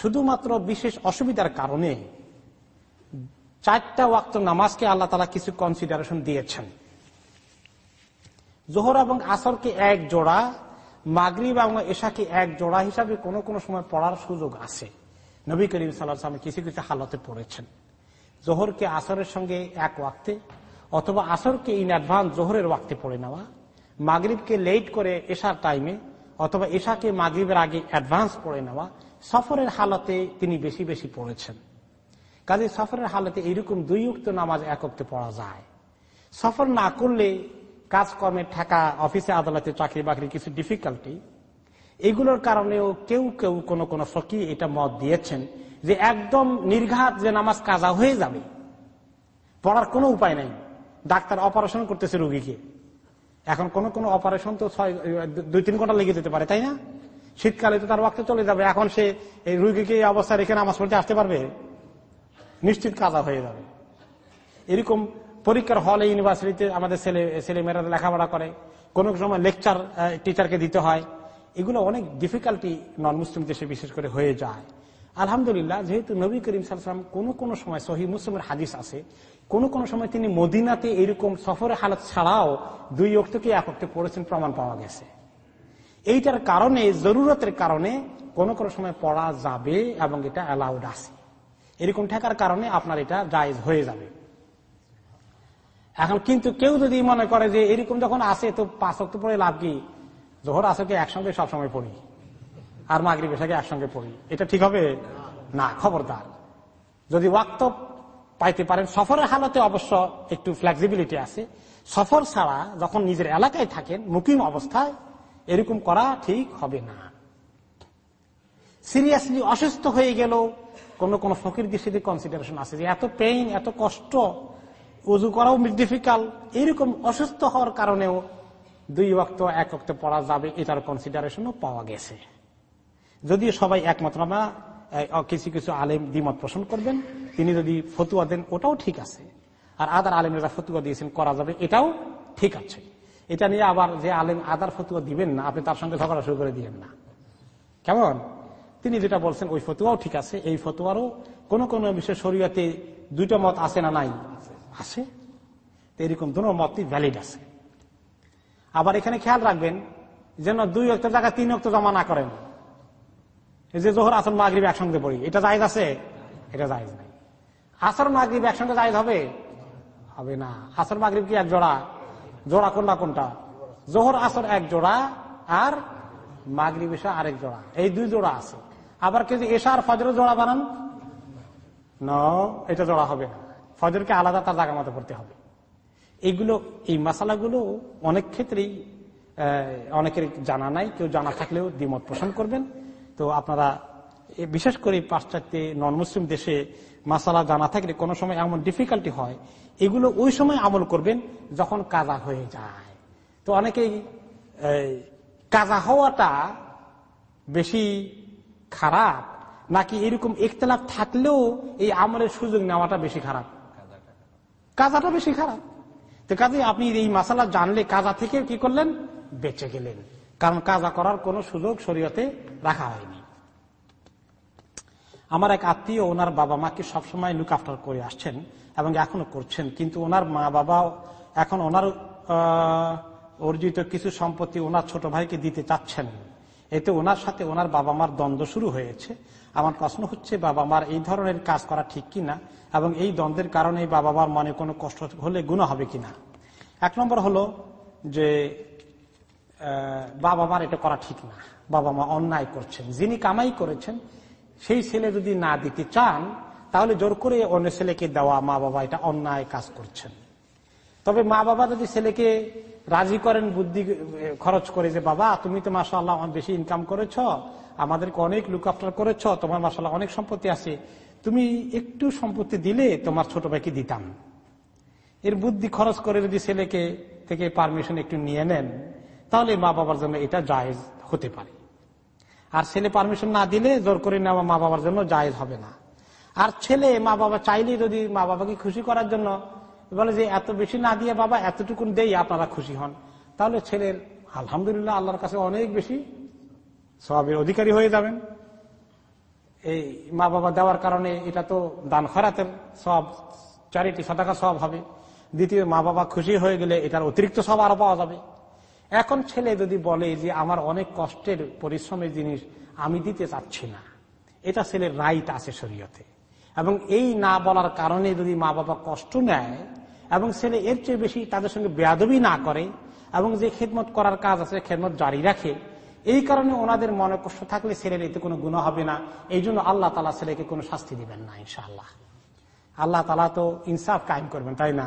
শুধুমাত্র বিশেষ অসুবিধার কারণে চারটা ওয়াক্ত নামাজকে আল্লাহ তালা কিছু কনসিডারেশন দিয়েছেন। জোহর এবং আসরকে এক জোড়া, মাগরিব এবং এশাকে এক জোড়া হিসাবে কোনো কোনো সময় পড়ার সুযোগ আছে। নবী করিম সাল্লাহ কিছু কিছু হালতে পড়েছেন। জোহরকে আসরের সঙ্গে এক ওয়াক্তে অথবা আসরকে ইন অ্যাডভান্স জোহরের ওয়াক্তে পড়ে নেওয়া, মাগরিবকে লেট করে এশার টাইমে অথবা এশাকে মাগরিবের আগে অ্যাডভান্স পড়ে নেওয়া, সফরের হালতে তিনি বেশি বেশি পড়েছেন। কাজে সফরের হালতে এইরকম দুই উক্ত নামাজ একত্রে পড়া যায়। সফর না করলে কাজকর্মে ঠেকা, অফিসে আদালতে চাকরি বাকরি কিছু ডিফিকাল্টি এগুলোর কারণেও কেউ কেউ কোন কোন ফকি এটা মত দিয়েছেন যে একদম নির্ঘাত যে নামাজ কাজা হয়ে যাবে, পড়ার কোনো উপায় নাই। ডাক্তার অপারেশন করতেছে রুগীকে। এখন কোন কোন অপারেশন তো ছয়, দুই তিন ঘণ্টা লেগে যেতে পারে, তাই না? শীতকালে তো তার ওয়াক্তে চলে যাবে, এখন সে এই রুগীকে এই অবস্থা রেখে নামাজ পড়তে আসতে পারবে? নিশ্চিত কাজা হয়ে যাবে। এরকম পরীক্ষার হলে ইউনিভার্সিটিতে আমাদের ছেলে, ছেলেমেয়েরা লেখাপড়া করে, কোনো সময় লেকচার টিচারকে দিতে হয়। এগুলো অনেক ডিফিকাল্টি নন মুসলিম দেশে বিশেষ করে হয়ে যায়। আলহামদুলিল্লাহ, যেহেতু নবী করিম সাল্লাম কোনো কোনো সময় সহি মুসলিমের হাদিস আছে, কোন কোন সময় তিনি মদিনাতে এরকম সফরের হালত ছাড়াও দুই অক্টকে এক অক্টে পড়েছেন প্রমাণ পাওয়া গেছে। এইটার কারণে, জরুরতের কারণে কোন কোন সময় পড়া যাবে এবং এটা অ্যালাউড আছে। এরকম থাকার কারণে আপনার এটা জায়জ হয়ে যাবে। এখন কিন্তু কেউ যদি মনে করে যে এরকম যখন আসে তো পাঁচ অক্ট পড়ে লাভ কি? জোহর আসকে একসঙ্গে সবসময় পড়ি। আর মাগরি পেশাকে একসঙ্গে পড়ি। এটা ঠিক হবে? না, খবরদার। যদি ওয়াক্ত পাইতে পারেন, সফরের হালতে অবশ্য একটু ফ্লেক্সিবিলিটি আছে। সফর ছাড়া যখন নিজের এলাকায় থাকেন, মুকিম অবস্থায়, এরকম করা ঠিক হবে না। সিরিয়াসলি অসুস্থ হয়ে গেল কোন কোন ফকির দৃষ্টিতে কনসিডারেশন আছে যে এত পেইন এত কষ্ট, উজু করাও ডিফিকাল্ট এরকম অসুস্থ হওয়ার কারণেও দুই অক্ত এক অক্ত পড়া যাবে, এটার কনসিডারেশনও পাওয়া গেছে। যদিও সবাই একমত না কিছু কিছু আলেম দ্বিমত পোষণ করবেন, তিনি যদি ফতুয়া দেন, ওটাও ঠিক আছে। আর আদার আলেমেরা ফতুয়া দিয়েছেন, করা যাবে, এটাও ঠিক আছে। এটা নিয়ে আবার যে আলেম আদার ফতুয়া দিবেন না, আপনি তার সঙ্গে ঝগড়া শুরু করে দিবেন না। কেমন? তিনি যেটা বলছেন, ওই ফতুয়াও ঠিক আছে, এই ফতুয়ারও কোন কোন বিষয় শরীয়তে দুইটা মত আছে না নাই? আছে। এরকম দুটো মতই ভ্যালিড আছে। আবার এখানে খেয়াল রাখবেন, যেন দুই অক্ট জায়গায় তিন অক্ট জমা না করেন। যে জোহর, আসর, মাগরীব একসঙ্গে পড়ি। এটা জায়জ আছে? এটা জায়জ নাই। আসর, মাগরীব একসঙ্গে জায়জ হবে? হবে না। আসর, মাগরীব কি এক জোড়া? জোড়া কোনটা কোনটা? জোহর, আসর এক জোড়া আর মাগরীব এসা আরেক জোড়া। এই দুই জোড়া আছে। আবার কেউ এসা আর ফজরের জোড়া বানান? ন এটা জোড়া হবে না। ফজরকে আলাদা তার জায়গা মতো করতে হবে। এইগুলো এই মশালাগুলো অনেক ক্ষেত্রেই অনেকের জানা নাই। কেউ জানা থাকলেও দ্বিমত পোষণ করবেন। তো আপনারা বিশেষ করে পাশ্চাত্যে নন মুসলিম দেশে মাসালা জানা থাকলে কোনো সময় এমন ডিফিকাল্টি হয়, এগুলো ওই সময় আমল করবেন যখন কাজা হয়ে যায়। তো অনেকেই কাজা হওয়াটা বেশি খারাপ, নাকি এরকম ইখতলাফ থাকলেও এই আমলের সুযোগ নেওয়াটা বেশি খারাপ? কাজাটা বেশি খারাপ। তো কাজে আপনি এই মাসালা জানলে কাজা থেকে কি করলেন? বেঁচে গেলেন। কারণ কাজা করার কোন সুযোগ শরীয়তে রাখা হয়নি। আমার এক আত্মীয়, ওনার বাবা মাকে সবসময় লুক আফটার করে আসছেন এবং এখনও করছেন। কিন্তু ওনার মা বাবা এখন ওনার অর্জিত কিছু সম্পত্তি ওনার ছোট ভাইকে দিতে চাচ্ছেন। এতে ওনার সাথে ওনার বাবা মার দ্বন্দ্ব শুরু হয়েছে। আমার প্রশ্ন হচ্ছে, বাবা মার এই ধরনের কাজ করা ঠিক কিনা? এবং এই দ্বন্দ্বের কারণে বাবা মার মনে কোনো কষ্ট হলে গুণ হবে কিনা? এক নম্বর হলো যে বাবা মার এটা করা ঠিক না। বাবা মা অন্যায় করছেন। যিনি কামাই করেছেন, সেই ছেলে যদি না দিতে চান, তাহলে জোর করে অন্য ছেলেকে দেওয়া মা বাবা এটা অন্যায় কাজ করছেন। তবে মা বাবা যদি ছেলেকে রাজি করেন, বুদ্ধি খরচ করে যে, বাবা, তুমি তো মাসা আল্লাহ বেশি ইনকাম করেছ, আমাদেরকে অনেক লুক আফটার করেছ, তোমার মাসাল্লাহ অনেক সম্পত্তি আছে। তুমি একটু সম্পত্তি দিলে তোমার ছোট ভাইকে দিতাম। এর বুদ্ধি খরচ করে যদি ছেলেকে থেকে পারমিশন একটু নিয়ে নেন তাহলে মা বাবার জন্য এটা জায়েজ হতে পারে। আর ছেলে পারমিশন না দিলে জোর করে নেওয়া মা বাবার জন্য জায়েজ হবে না। আর ছেলে মা বাবা চাইলে যদি মা বাবাকে খুশি করার জন্য বলে যে এত বেশি না দিয়ে বাবা এতটুকুন দেই, আপনারা খুশি হন। তাহলে ছেলের আলহামদুলিল্লাহ আল্লাহর কাছে অনেক বেশি সবের অধিকারী হয়ে যাবেন। এই মা বাবা দেওয়ার কারণে এটা তো দান খরাতের সব চারিটি সদাকা সব হবে। দ্বিতীয়, মা বাবা খুশি হয়ে গেলে এটার অতিরিক্ত সব আরও পাওয়া যাবে। এখন ছেলে যদি বলে যে আমার অনেক কষ্টের, পরিশ্রমের জিনিস আমি দিতে চাচ্ছি না, এটা ছেলের রাইট আছে শরীয়তে। এবং এই না বলার কারণে যদি মা বাবা কষ্ট নেয় এবং ছেলে এর চেয়ে বেশি তাদের সঙ্গে বেয়াদবি না করে এবং যে খেদমত করার কাজ আছে, খেদমত জারি রাখে, এই কারণে ওনাদের মনে কষ্ট থাকলে ছেলের এতে কোনো গুণ হবে না। এই জন্য আল্লাহ তালা ছেলেকে কোনো শাস্তি দিবেন না, ইনশাআল্লাহ। আল্লাহ তালা তো ইনসাফ কায়েম করবেন, তাই না?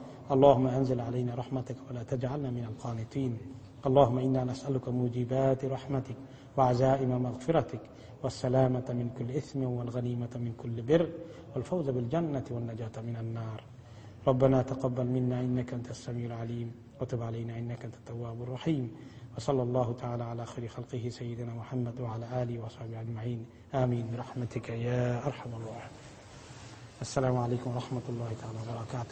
اللهم أنزل علينا رحمتك ولا تجعلنا من القانتين اللهم إنا نسألك موجبات رحمتك وعزائم مغفرتك والسلامة من كل إثم والغنيمة من كل بر والفوز بالجنة والنجاة من النار. ربنا تقبل منا إنك أنت السميع العليم وتب علينا إنك أنت التواب الرحيم. وصلى الله تعالى على خير خلقه سيدنا محمد وعلى آله وصحبه أجمعين. آمين. برحمتك يا أرحم الراحمين. السلام عليكم ورحمة الله تعالى وبركاته.